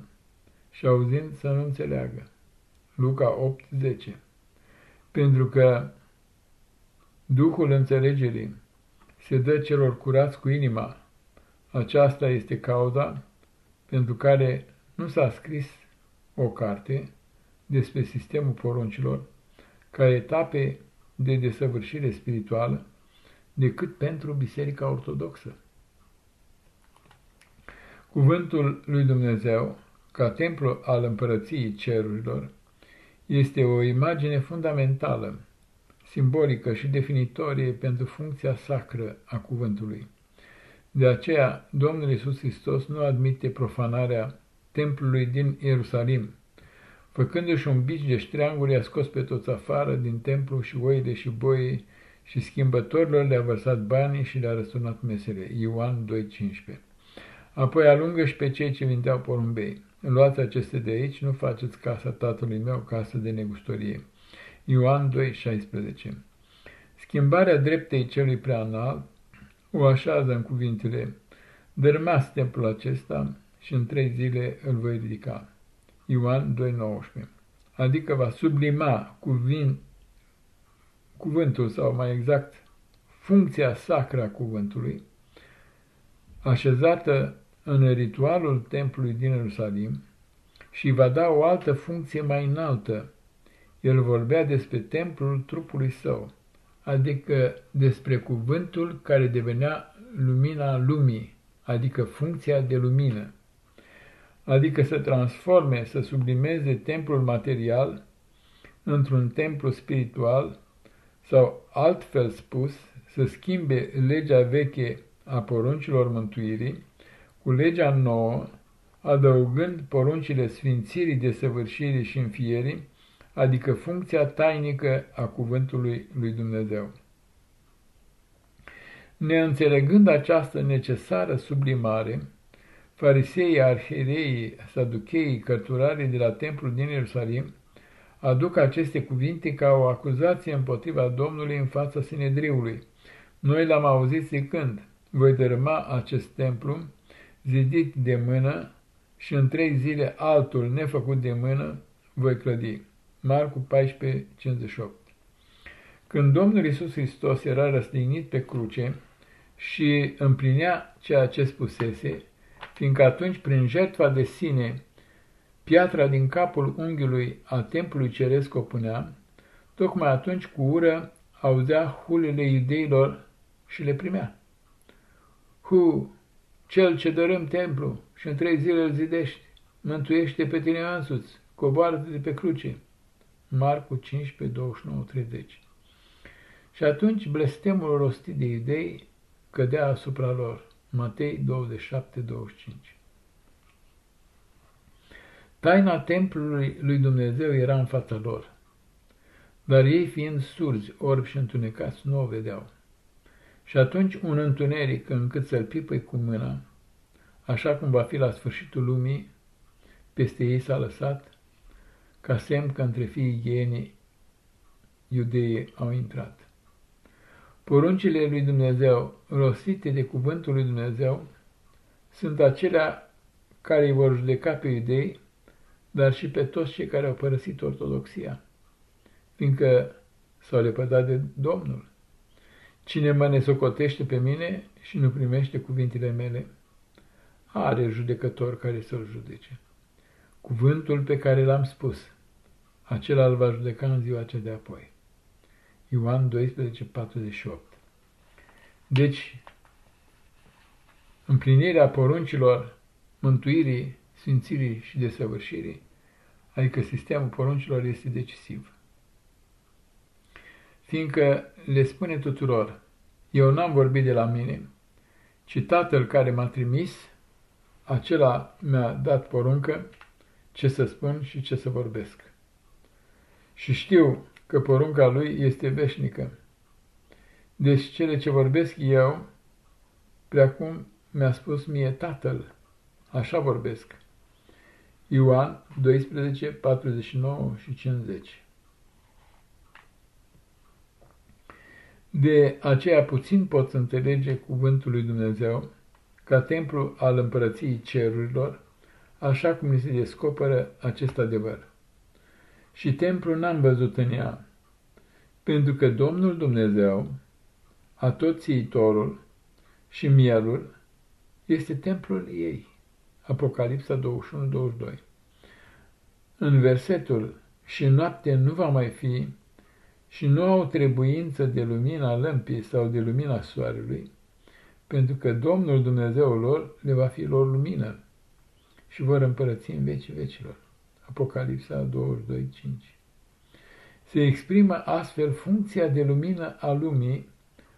și auzind să nu înțeleagă. Luca 8:10 Pentru că Duhul înțelegerii se dă celor curați cu inima, aceasta este cauza pentru care nu s-a scris o carte despre sistemul poruncilor ca etape de desăvârșire spirituală decât pentru Biserica Ortodoxă. Cuvântul lui Dumnezeu, ca templu al împărăției cerurilor, este o imagine fundamentală, simbolică și definitorie pentru funcția sacră a cuvântului. De aceea, Domnul Iisus Hristos nu admite profanarea templului din Ierusalim, Făcându-și un bici de ștreanguri, i-a scos pe toți afară din templu și oile și boii și schimbătorilor le-a vărsat banii și le-a răsturnat mesele. Ioan 2.15 Apoi alungă și pe cei ce vindeau porumbei. Luați aceste de aici, nu faceți casa tatălui meu casă de negustorie. Ioan 2.16 Schimbarea dreptei celui prea înalt o așează în cuvintele Dărmați templul acesta și în trei zile îl voi ridica. Ioan 2.19 Adică va sublima cuvin, cuvântul sau mai exact funcția sacră a cuvântului, așezată în ritualul templului din Ierusalim și va da o altă funcție mai înaltă. El vorbea despre templul trupului său, adică despre cuvântul care devenea lumina lumii, adică funcția de lumină adică să transforme, să sublimeze templul material într-un templu spiritual sau, altfel spus, să schimbe legea veche a poruncilor mântuirii cu legea nouă, adăugând poruncile sfințirii, desăvârșirii și înfierii, adică funcția tainică a cuvântului lui Dumnezeu. Neînțelegând această necesară sublimare, Fariseii, arhiereii, saducheii, cărturarii de la templul din Ierusalim aduc aceste cuvinte ca o acuzație împotriva Domnului în fața Sinedriului. Noi l-am auzit zicând, voi dărâma acest templu, zidit de mână, și în trei zile altul nefăcut de mână voi clădi. Marcu 14:58 Când Domnul Isus Hristos era răstignit pe cruce și împlinea ceea ce spusese, fiindcă atunci, prin jertfa de sine, piatra din capul unghiului a templului ceresc o punea, tocmai atunci cu ură auzea hulele iudeilor și le primea. Hu, cel ce dărâm templu și în trei zile îl zidești, mântuiește pe tine însuți, coboară de pe cruce. Marcu 15, 29, 30 Și atunci blestemul rostit de idei cădea asupra lor. Matei 27-25 Taina templului lui Dumnezeu era în fața lor, dar ei fiind surzi, orbi și întunecați, nu o vedeau. Și atunci un întuneric încât să-l pipăi cu mâna, așa cum va fi la sfârșitul lumii, peste ei s-a lăsat, ca semn că între fiii ienii iudeii au intrat. Poruncile lui Dumnezeu, rostite de cuvântul lui Dumnezeu, sunt acelea care îi vor judeca pe iudei, dar și pe toți cei care au părăsit ortodoxia, fiindcă s-au lepădat de Domnul. Cine mă nesocotește pe mine și nu primește cuvintele mele, are judecător care să-l judece. Cuvântul pe care l-am spus, acela îl va judeca în ziua cea de apoi. Ioan 12, 48 Deci, împlinirea poruncilor mântuirii, sfințirii și desăvârșirii, adică sistemul poruncilor este decisiv. Fiindcă le spune tuturor, eu n-am vorbit de la mine, ci Tatăl care m-a trimis, acela mi-a dat poruncă ce să spun și ce să vorbesc. Și știu că porunca lui este veșnică. Deci cele ce vorbesc eu, preacum mi-a spus mie Tatăl, așa vorbesc. Ioan 12, 49 și 50 De aceea puțin pot înțelege cuvântul lui Dumnezeu ca templu al împărăției cerurilor, așa cum ni se descoperă acest adevăr. Și templul n-am văzut în ea, pentru că Domnul Dumnezeu, atoțiitorul și mielul, este templul ei. Apocalipsa 21-22 În versetul și noapte nu va mai fi și nu au trebuință de lumina lămpii sau de lumina soarelui, pentru că Domnul Dumnezeul lor le va fi lor lumină și vor împărăți în vecii vecilor. Apocalipsa 22.5 Se exprimă astfel funcția de lumină a lumii,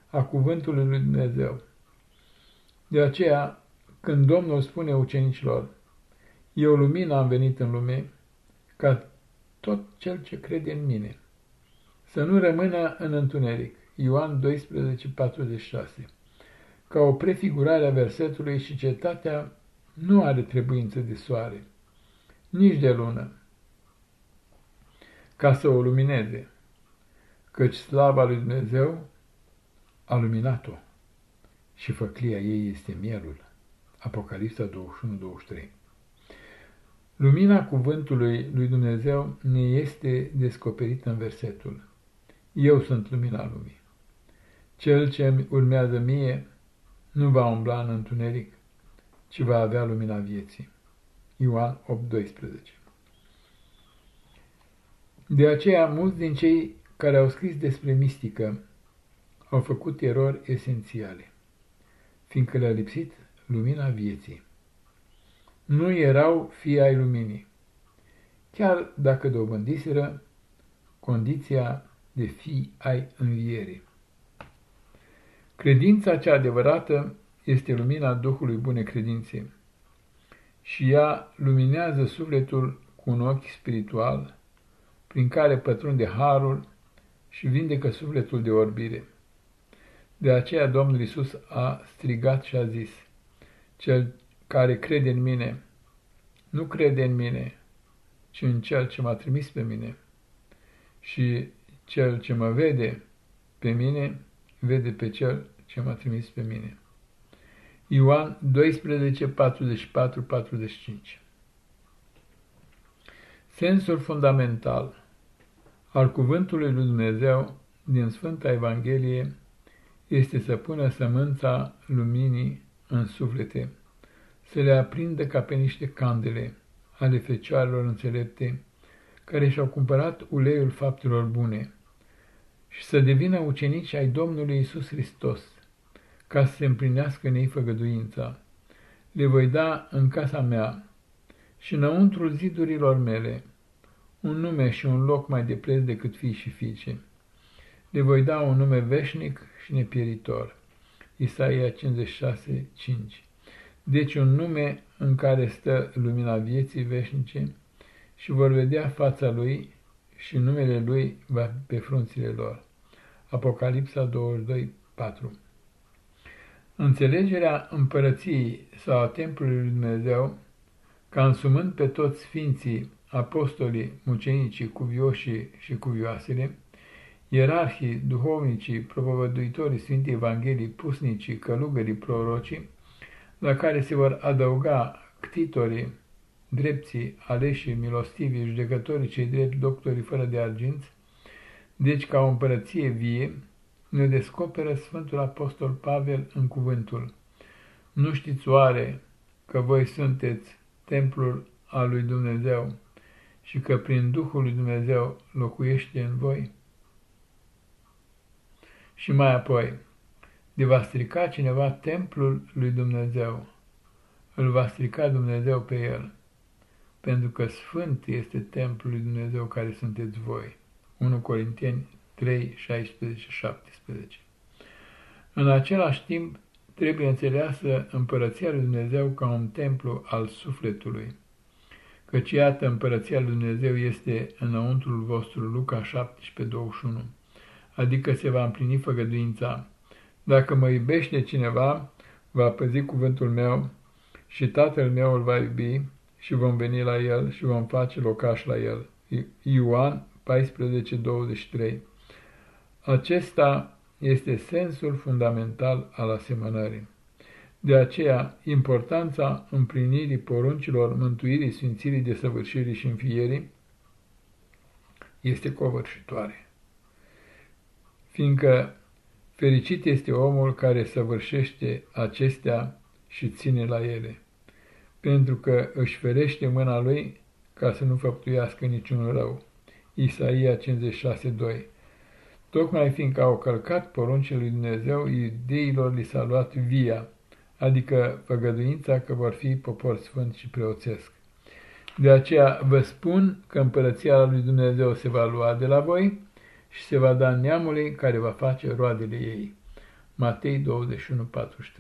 a cuvântului lui Dumnezeu. De aceea, când Domnul spune ucenicilor, Eu lumina am venit în lume, ca tot cel ce crede în mine, să nu rămână în întuneric. Ioan 12:46 Ca o prefigurare a versetului și cetatea nu are trebuință de soare, nici de lună, ca să o lumineze, căci slava lui Dumnezeu a luminat-o și făclia ei este mielul. Apocalipsa 21-23 Lumina cuvântului lui Dumnezeu ne este descoperită în versetul Eu sunt lumina lumii. Cel ce îmi urmează mie nu va umbla în întuneric, ci va avea lumina vieții. Ioan 8:12 De aceea, mulți din cei care au scris despre mistică au făcut erori esențiale, fiindcă le-a lipsit lumina vieții. Nu erau fii ai luminii, chiar dacă dobândiseră condiția de fii ai învierii. Credința cea adevărată este lumina Duhului Bune Credințe și ea luminează sufletul cu un ochi spiritual, prin care pătrunde harul și vindecă sufletul de orbire. De aceea Domnul Isus a strigat și a zis, Cel care crede în mine, nu crede în mine, ci în Cel ce m-a trimis pe mine. Și Cel ce mă vede pe mine, vede pe Cel ce m-a trimis pe mine. Ioan 12, 44, 45 Sensul fundamental al cuvântului lui Dumnezeu din Sfânta Evanghelie este să pună sămânța luminii în suflete, să le aprindă ca pe niște candele ale fecioarelor înțelepte, care și-au cumpărat uleiul faptelor bune, și să devină ucenici ai Domnului Isus Hristos, ca să se împlinească în ei făgăduința. Le voi da în casa mea și înăuntrul zidurilor mele un nume și un loc mai de preț decât fii și fiice. Le voi da un nume veșnic și nepieritor. Isaia 56, 5 Deci un nume în care stă lumina vieții veșnice și vor vedea fața lui și numele lui va pe frunțile lor. Apocalipsa 22, 4 Înțelegerea împărăției sau a templului lui Dumnezeu, ca însumând pe toți sfinții, apostolii, mucenicii, cuvioșii și cuvioasele, ierarhii, duhovnicii, propovăduitorii Sfintei Evangheliei, pusnicii, călugării, prorocii, la care se vor adăuga ctitorii, drepții, aleșii, milostivii, judecătorii cei drept, doctorii fără de arginți, deci ca o împărăție vie, ne descoperă Sfântul Apostol Pavel în cuvântul. Nu știți oare că voi sunteți templul al lui Dumnezeu și că prin Duhul lui Dumnezeu locuiește în voi? Și mai apoi, de va strica cineva templul lui Dumnezeu, îl va strica Dumnezeu pe el, pentru că sfânt este templul lui Dumnezeu care sunteți voi. 1 Corinteni 3, 16, 17 În același timp, trebuie înțeleasă împărăția lui Dumnezeu ca un templu al sufletului, căci iată împărăția lui Dumnezeu este înăuntrul vostru, Luca 17, 21, adică se va împlini făgăduința. Dacă mă iubește cineva, va păzi cuvântul meu și tatăl meu îl va iubi și vom veni la el și vom face locaș la el. Ioan 14:23 Acesta este sensul fundamental al asemănării. De aceea, importanța împlinirii poruncilor mântuirii, sfințirii, desăvârșirii și înfierii este covârșitoare. Fiindcă fericit este omul care săvârșește acestea și ține la ele, pentru că își ferește mâna lui ca să nu făptuiască niciun rău. Isaia 56.2 Tocmai fiindcă au călcat poruncile lui Dumnezeu, iudeilor li s-a luat via, adică făgăduința că vor fi popor sfânt și preoțesc. De aceea vă spun că împărăția lui Dumnezeu se va lua de la voi și se va da neamului care va face roadele ei. Matei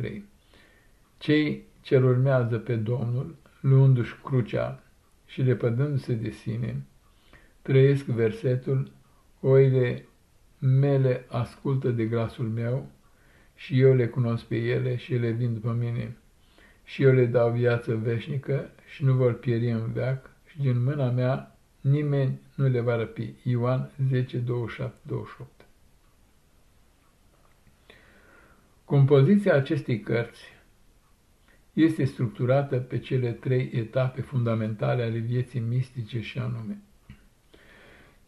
21.43 Cei ce urmează pe Domnul, luându-și crucea și lepădându-se de sine, trăiesc versetul, oile mele ascultă de glasul meu și eu le cunosc pe ele și ele vin după mine. Și eu le dau viață veșnică și nu vor pieri în veac și din mâna mea nimeni nu le va răpi. Ioan 10, 27, 28 Compoziția acestei cărți este structurată pe cele trei etape fundamentale ale vieții mistice și anume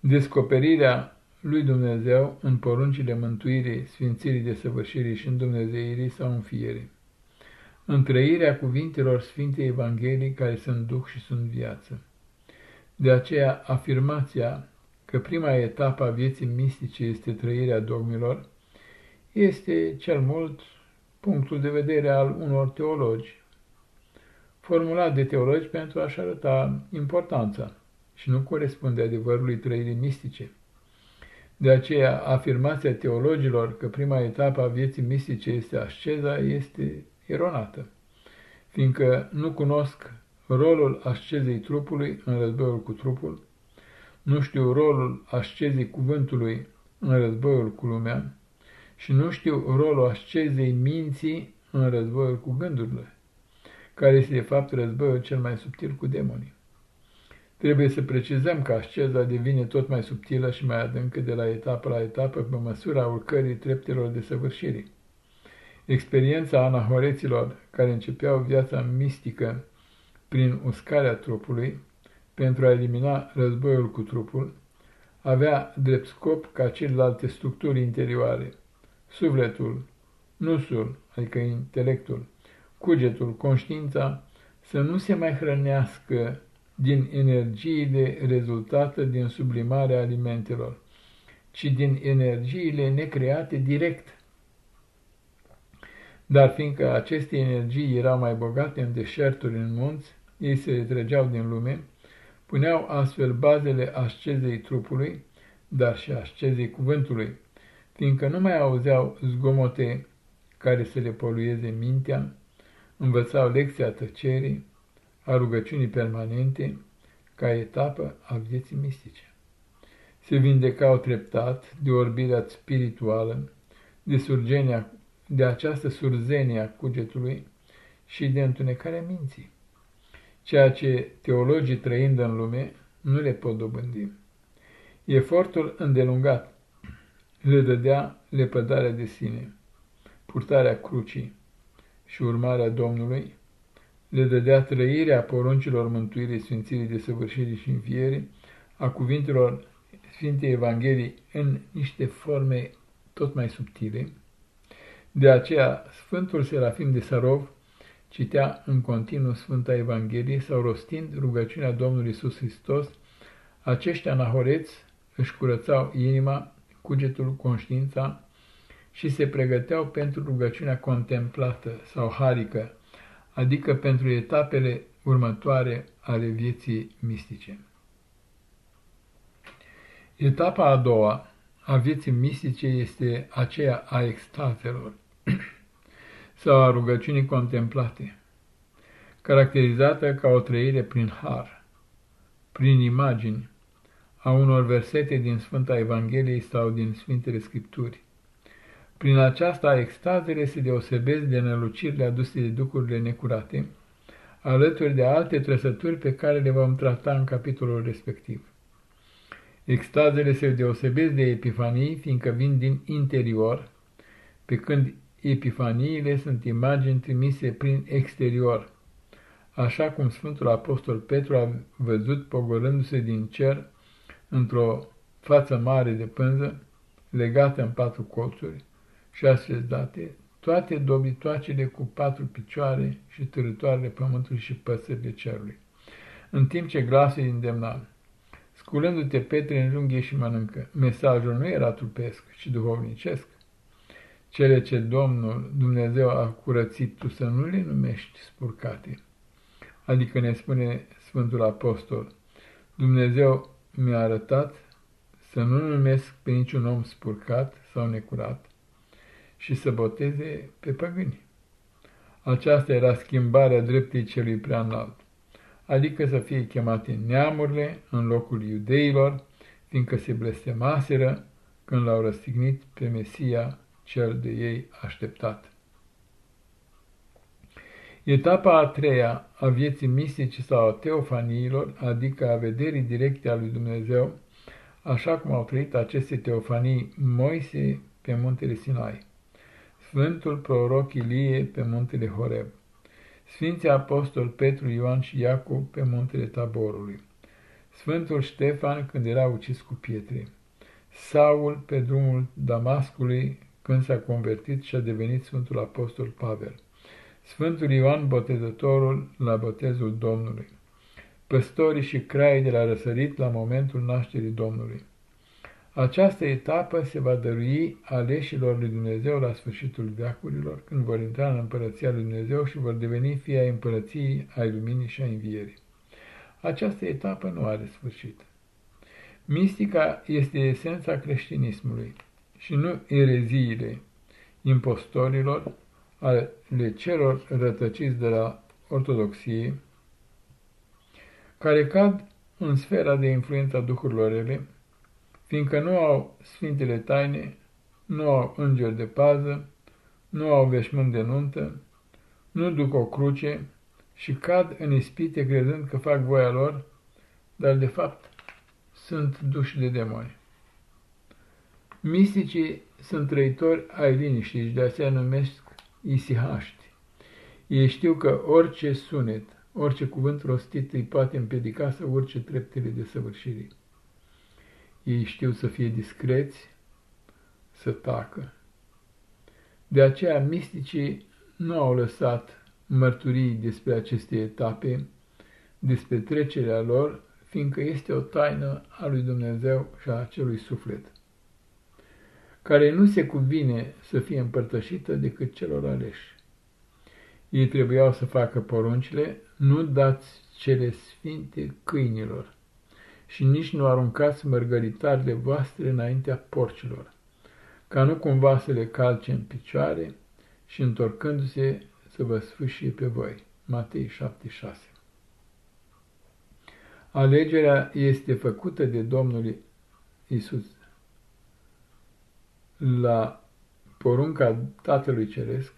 descoperirea lui Dumnezeu în poruncile mântuirii, sfințirii, desăvârșirii și în Dumnezeirii sau înfierii, întrăirea cuvintelor Sfintei Evangheliei care sunt Duh și sunt viață. De aceea, afirmația că prima etapă a vieții mistice este trăirea dogmelor, este cel mult punctul de vedere al unor teologi, formulat de teologi pentru a-și arăta importanța și nu corespunde adevărului trăirii mistice. De aceea, afirmația teologilor că prima etapă a vieții mistice este asceza este eronată, fiindcă nu cunosc rolul ascezei trupului în războiul cu trupul, nu știu rolul ascezei cuvântului în războiul cu lumea și nu știu rolul ascezei minții în războiul cu gândurile, care este de fapt războiul cel mai subtil cu demonii. Trebuie să precizăm că asceza devine tot mai subtilă și mai adâncă de la etapă la etapă pe măsura urcării treptelor de săvârșirii. Experiența anahoreților care începeau viața mistică prin uscarea trupului, pentru a elimina războiul cu trupul, avea drept scop ca celelalte structuri interioare, sufletul, nusul, adică intelectul, cugetul, conștiința, să nu se mai hrănească din energiile rezultate din sublimarea alimentelor, ci din energiile necreate direct. Dar fiindcă aceste energii erau mai bogate în deșerturi, în munți, ei se retrăgeau din lume, puneau astfel bazele ascezei trupului, dar și ascezei cuvântului, fiindcă nu mai auzeau zgomote care să le polueze mintea, învățau lecția tăcerii, a rugăciunii permanente ca etapă a vieții mistice. Se vindecau treptat de orbirea spirituală, de surgenia, de această surzenie a cugetului și de întunecarea minții, ceea ce teologii trăind în lume nu le pot dobândi. Efortul îndelungat le dădea lepădarea de sine, purtarea crucii și urmarea Domnului, le dădea trăirea poruncilor mântuirii, sfințirii, desăvârșirii și înfierii, a cuvintelor Sfintei Evangheliei în niște forme tot mai subtile. De aceea, Sfântul Serafim de Sarov citea în continuu Sfânta Evanghelie sau rostind rugăciunea Domnului Isus Hristos, aceștia nahoreți își curățau inima, cugetul, conștiința și se pregăteau pentru rugăciunea contemplată sau harică, adică pentru etapele următoare ale vieții mistice. Etapa a doua a vieții mistice este aceea a extazelor sau a rugăciunii contemplate, caracterizată ca o trăire prin har, prin imagini, a unor versete din Sfânta Evanghelie sau din Sfintele Scripturi. Prin aceasta, extazele se deosebesc de nălucirile aduse de ducurile necurate, alături de alte trăsături pe care le vom trata în capitolul respectiv. Extazele se deosebesc de epifanii, fiindcă vin din interior, pe când epifaniile sunt imagini trimise prin exterior, așa cum Sfântul Apostol Petru a văzut pogorându-se din cer într-o față mare de pânză, legată în patru colțuri și asfezate, toate dobitoacele cu patru picioare și târătoarele pământului și păsările cerului, în timp ce glasul îi îndemna. Sculându-te, Petre, în junghie și mănâncă. Mesajul nu era trupesc, ci duhovnicesc. Cele ce Domnul Dumnezeu a curățit, tu să nu le numești spurcate. Adică ne spune Sfântul Apostol, Dumnezeu mi-a arătat să nu numesc pe niciun om spurcat sau necurat și să boteze pe păgâni. Aceasta era schimbarea dreptei celui prea înalt, adică să fie chemate neamurile în locul iudeilor, fiindcă se blestemaseră când l-au răstignit pe Mesia cel de ei așteptat. Etapa a treia a vieții mistice sau a teofaniilor, adică a vederii directe a lui Dumnezeu, așa cum au trăit aceste teofanii Moise pe muntele Sinai, Sfântul proroc Ilie pe muntele Horeb, Sfinții Apostol Petru, Ioan și Iacov pe muntele Taborului, Sfântul Ștefan când era ucis cu pietre, Saul pe drumul Damascului când s-a convertit și a devenit Sfântul Apostol Pavel. Sfântul Ioan Botezătorul la botezul Domnului, păstorii și craii de la răsărit la momentul nașterii Domnului. Această etapă se va dărui aleșilor lui Dumnezeu la sfârșitul veacurilor, când vor intra în împărăția lui Dumnezeu și vor deveni fii ai împărăției, ai luminii și ai învierii. Această etapă nu are sfârșit. Mistica este esența creștinismului și nu ereziile impostorilor, ale celor rătăciți de la ortodoxie, care cad în sfera de influență a duhurilor rele, fiindcă nu au sfintele taine, nu au îngeri de pază, nu au veșmânt de nuntă, nu duc o cruce și cad în ispite crezând că fac voia lor, dar de fapt sunt duși de demoni. Misticii sunt trăitori ai liniștii și de aceea numesc isihaști. Ei știu că orice sunet, orice cuvânt rostit îi poate împiedica să urce treptele de săvârșire. Ei știu să fie discreți, să tacă. De aceea misticii nu au lăsat mărturii despre aceste etape, despre trecerea lor, fiindcă este o taină a lui Dumnezeu și a acelui suflet care nu se cuvine să fie împărtășită decât celor aleși. Ei trebuiau să facă poruncile, nu dați cele sfinte câinilor și nici nu aruncați mărgăritarele voastre înaintea porcilor, ca nu cumva să le calce în picioare și întorcându-se să vă sfâșie pe voi. Matei 7,6 Alegerea este făcută de Domnul Isus la porunca Tatălui Ceresc,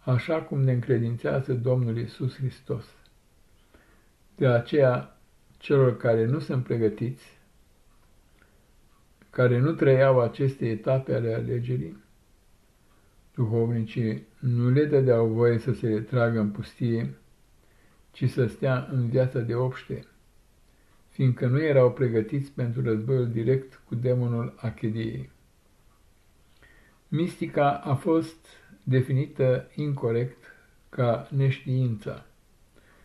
așa cum ne încredințează Domnul Isus Hristos. De aceea, celor care nu sunt pregătiți, care nu trăiau aceste etape ale alegerii, duhovnicii nu le dădeau voie să se retragă în pustie, ci să stea în viața de obște, fiindcă nu erau pregătiți pentru războiul direct cu demonul Achediei. Mistica a fost definită incorrect ca neștiința,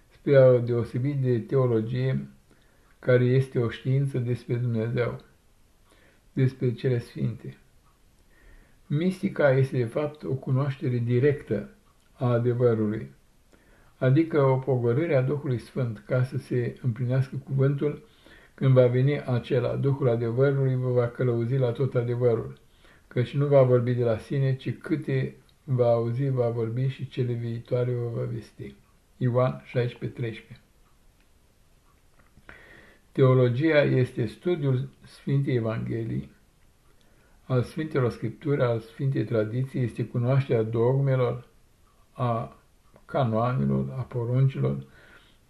spre a deosebit de teologie, care este o știință despre Dumnezeu, despre cele sfinte. Mistica este de fapt o cunoaștere directă a adevărului, adică o pogorâre a Duhului Sfânt ca să se împlinească cuvântul când va veni acela, Duhul adevărului vă va călăuzi la tot adevărul, căci nu va vorbi de la sine, ci câte va auzi, va vorbi și cele viitoare vă va vesti. Ioan 16:13 Teologia este studiul Sfintei Evangheliei, al Sfintelor Scripturi, al Sfintei Tradiții, este cunoașterea dogmelor, a canoanelor, a poruncilor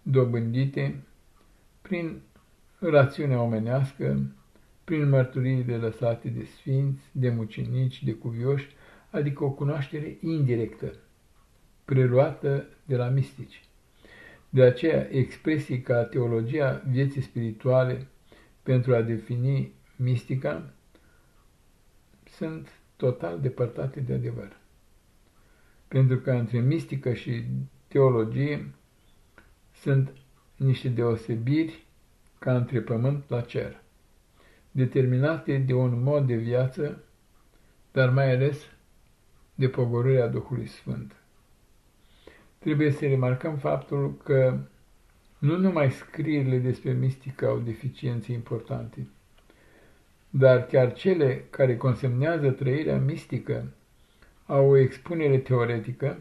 dobândite prin rațiunea omenească, prin mărturiile lăsate de sfinți, de mucenici, de cuvioși, adică o cunoaștere indirectă, preluată de la mistici. De aceea, expresii ca teologia vieții spirituale pentru a defini mistica sunt total depărtate de adevăr. Pentru că între mistică și teologie sunt niște deosebiri ca între pământ la cer, determinate de un mod de viață, dar mai ales de pogorârea Duhului Sfânt. Trebuie să remarcăm faptul că nu numai scrierile despre mistică au deficiențe importante, dar chiar cele care consemnează trăirea mistică au o expunere teoretică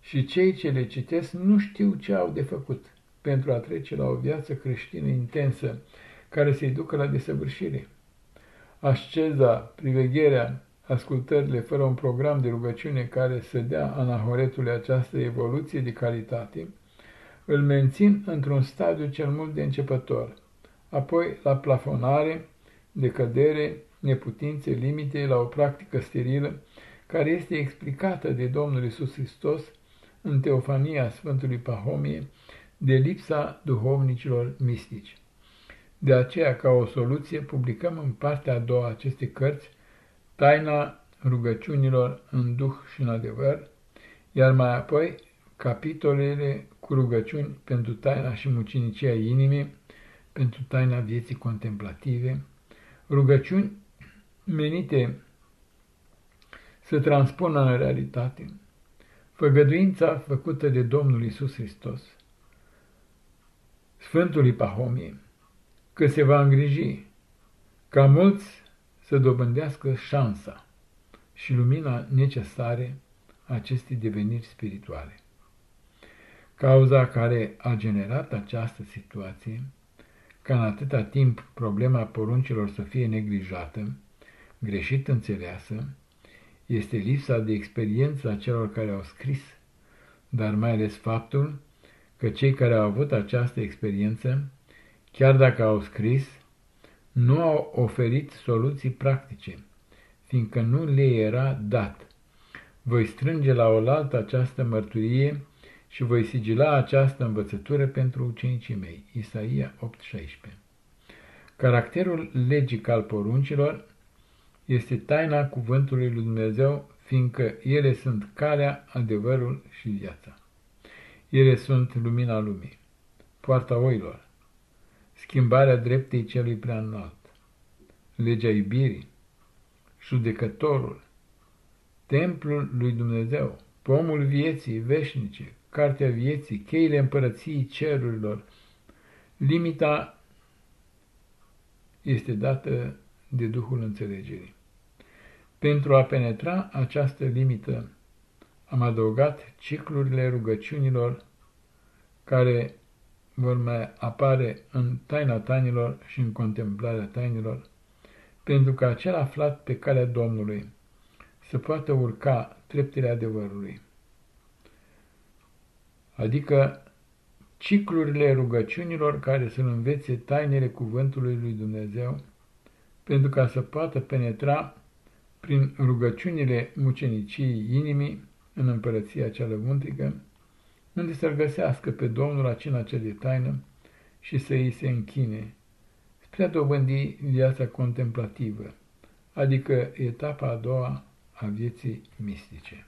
și cei ce le citesc nu știu ce au de făcut pentru a trece la o viață creștină intensă care să-i ducă la desăvârșire. Asceza, privegherea, ascultările fără un program de rugăciune care să dea anahoretului această evoluție de calitate, îl mențin într-un stadiu cel mult de începător, apoi la plafonare, decădere, neputințe, limite, la o practică sterilă, care este explicată de Domnul Isus Hristos în Teofania Sfântului Pahomie, de lipsa duhovnicilor mistici. De aceea, ca o soluție, publicăm în partea a doua aceste cărți taina rugăciunilor în duh și în adevăr, iar mai apoi capitolele cu rugăciuni pentru taina și mucinicia inimii, pentru taina vieții contemplative, rugăciuni menite să transpună în realitate făgăduința făcută de Domnul Isus Hristos, Sfântului Pahomie, că se va îngriji ca mulți să dobândească șansa și lumina necesare acestei deveniri spirituale. Cauza care a generat această situație, ca în atâta timp problema poruncilor să fie neglijată, greșit înțeleasă, este lipsa de experiență a celor care au scris, dar mai ales faptul că cei care au avut această experiență, chiar dacă au scris, nu au oferit soluții practice, fiindcă nu le era dat. Voi strânge la oaltă această mărturie și voi sigila această învățătură pentru ucenicii mei. Isaia 8:16 Caracterul legic al poruncilor este taina cuvântului lui Dumnezeu, fiindcă ele sunt calea, adevărul și viața. Ele sunt lumina lumii, poarta oilor, schimbarea dreptei celui prea înalt, legea iubirii, judecătorul, templul lui Dumnezeu, pomul vieții veșnice, cartea vieții, cheile împărăției cerurilor. Limita este dată de Duhul înțelegerii. Pentru a penetra această limită, am adăugat ciclurile rugăciunilor care vor mai apare în taina tainilor și în contemplarea tainilor, pentru că acel aflat pe calea Domnului să poată urca treptele adevărului. Adică ciclurile rugăciunilor care să învețe tainele cuvântului lui Dumnezeu, pentru ca să poată penetra prin rugăciunile muceniciei inimii în împărăția cea lăuntrică, unde să-L găsească pe Domnul la cina cea de taină și să îi se închine, spre a dobândi viața contemplativă, adică etapa a doua a vieții mistice.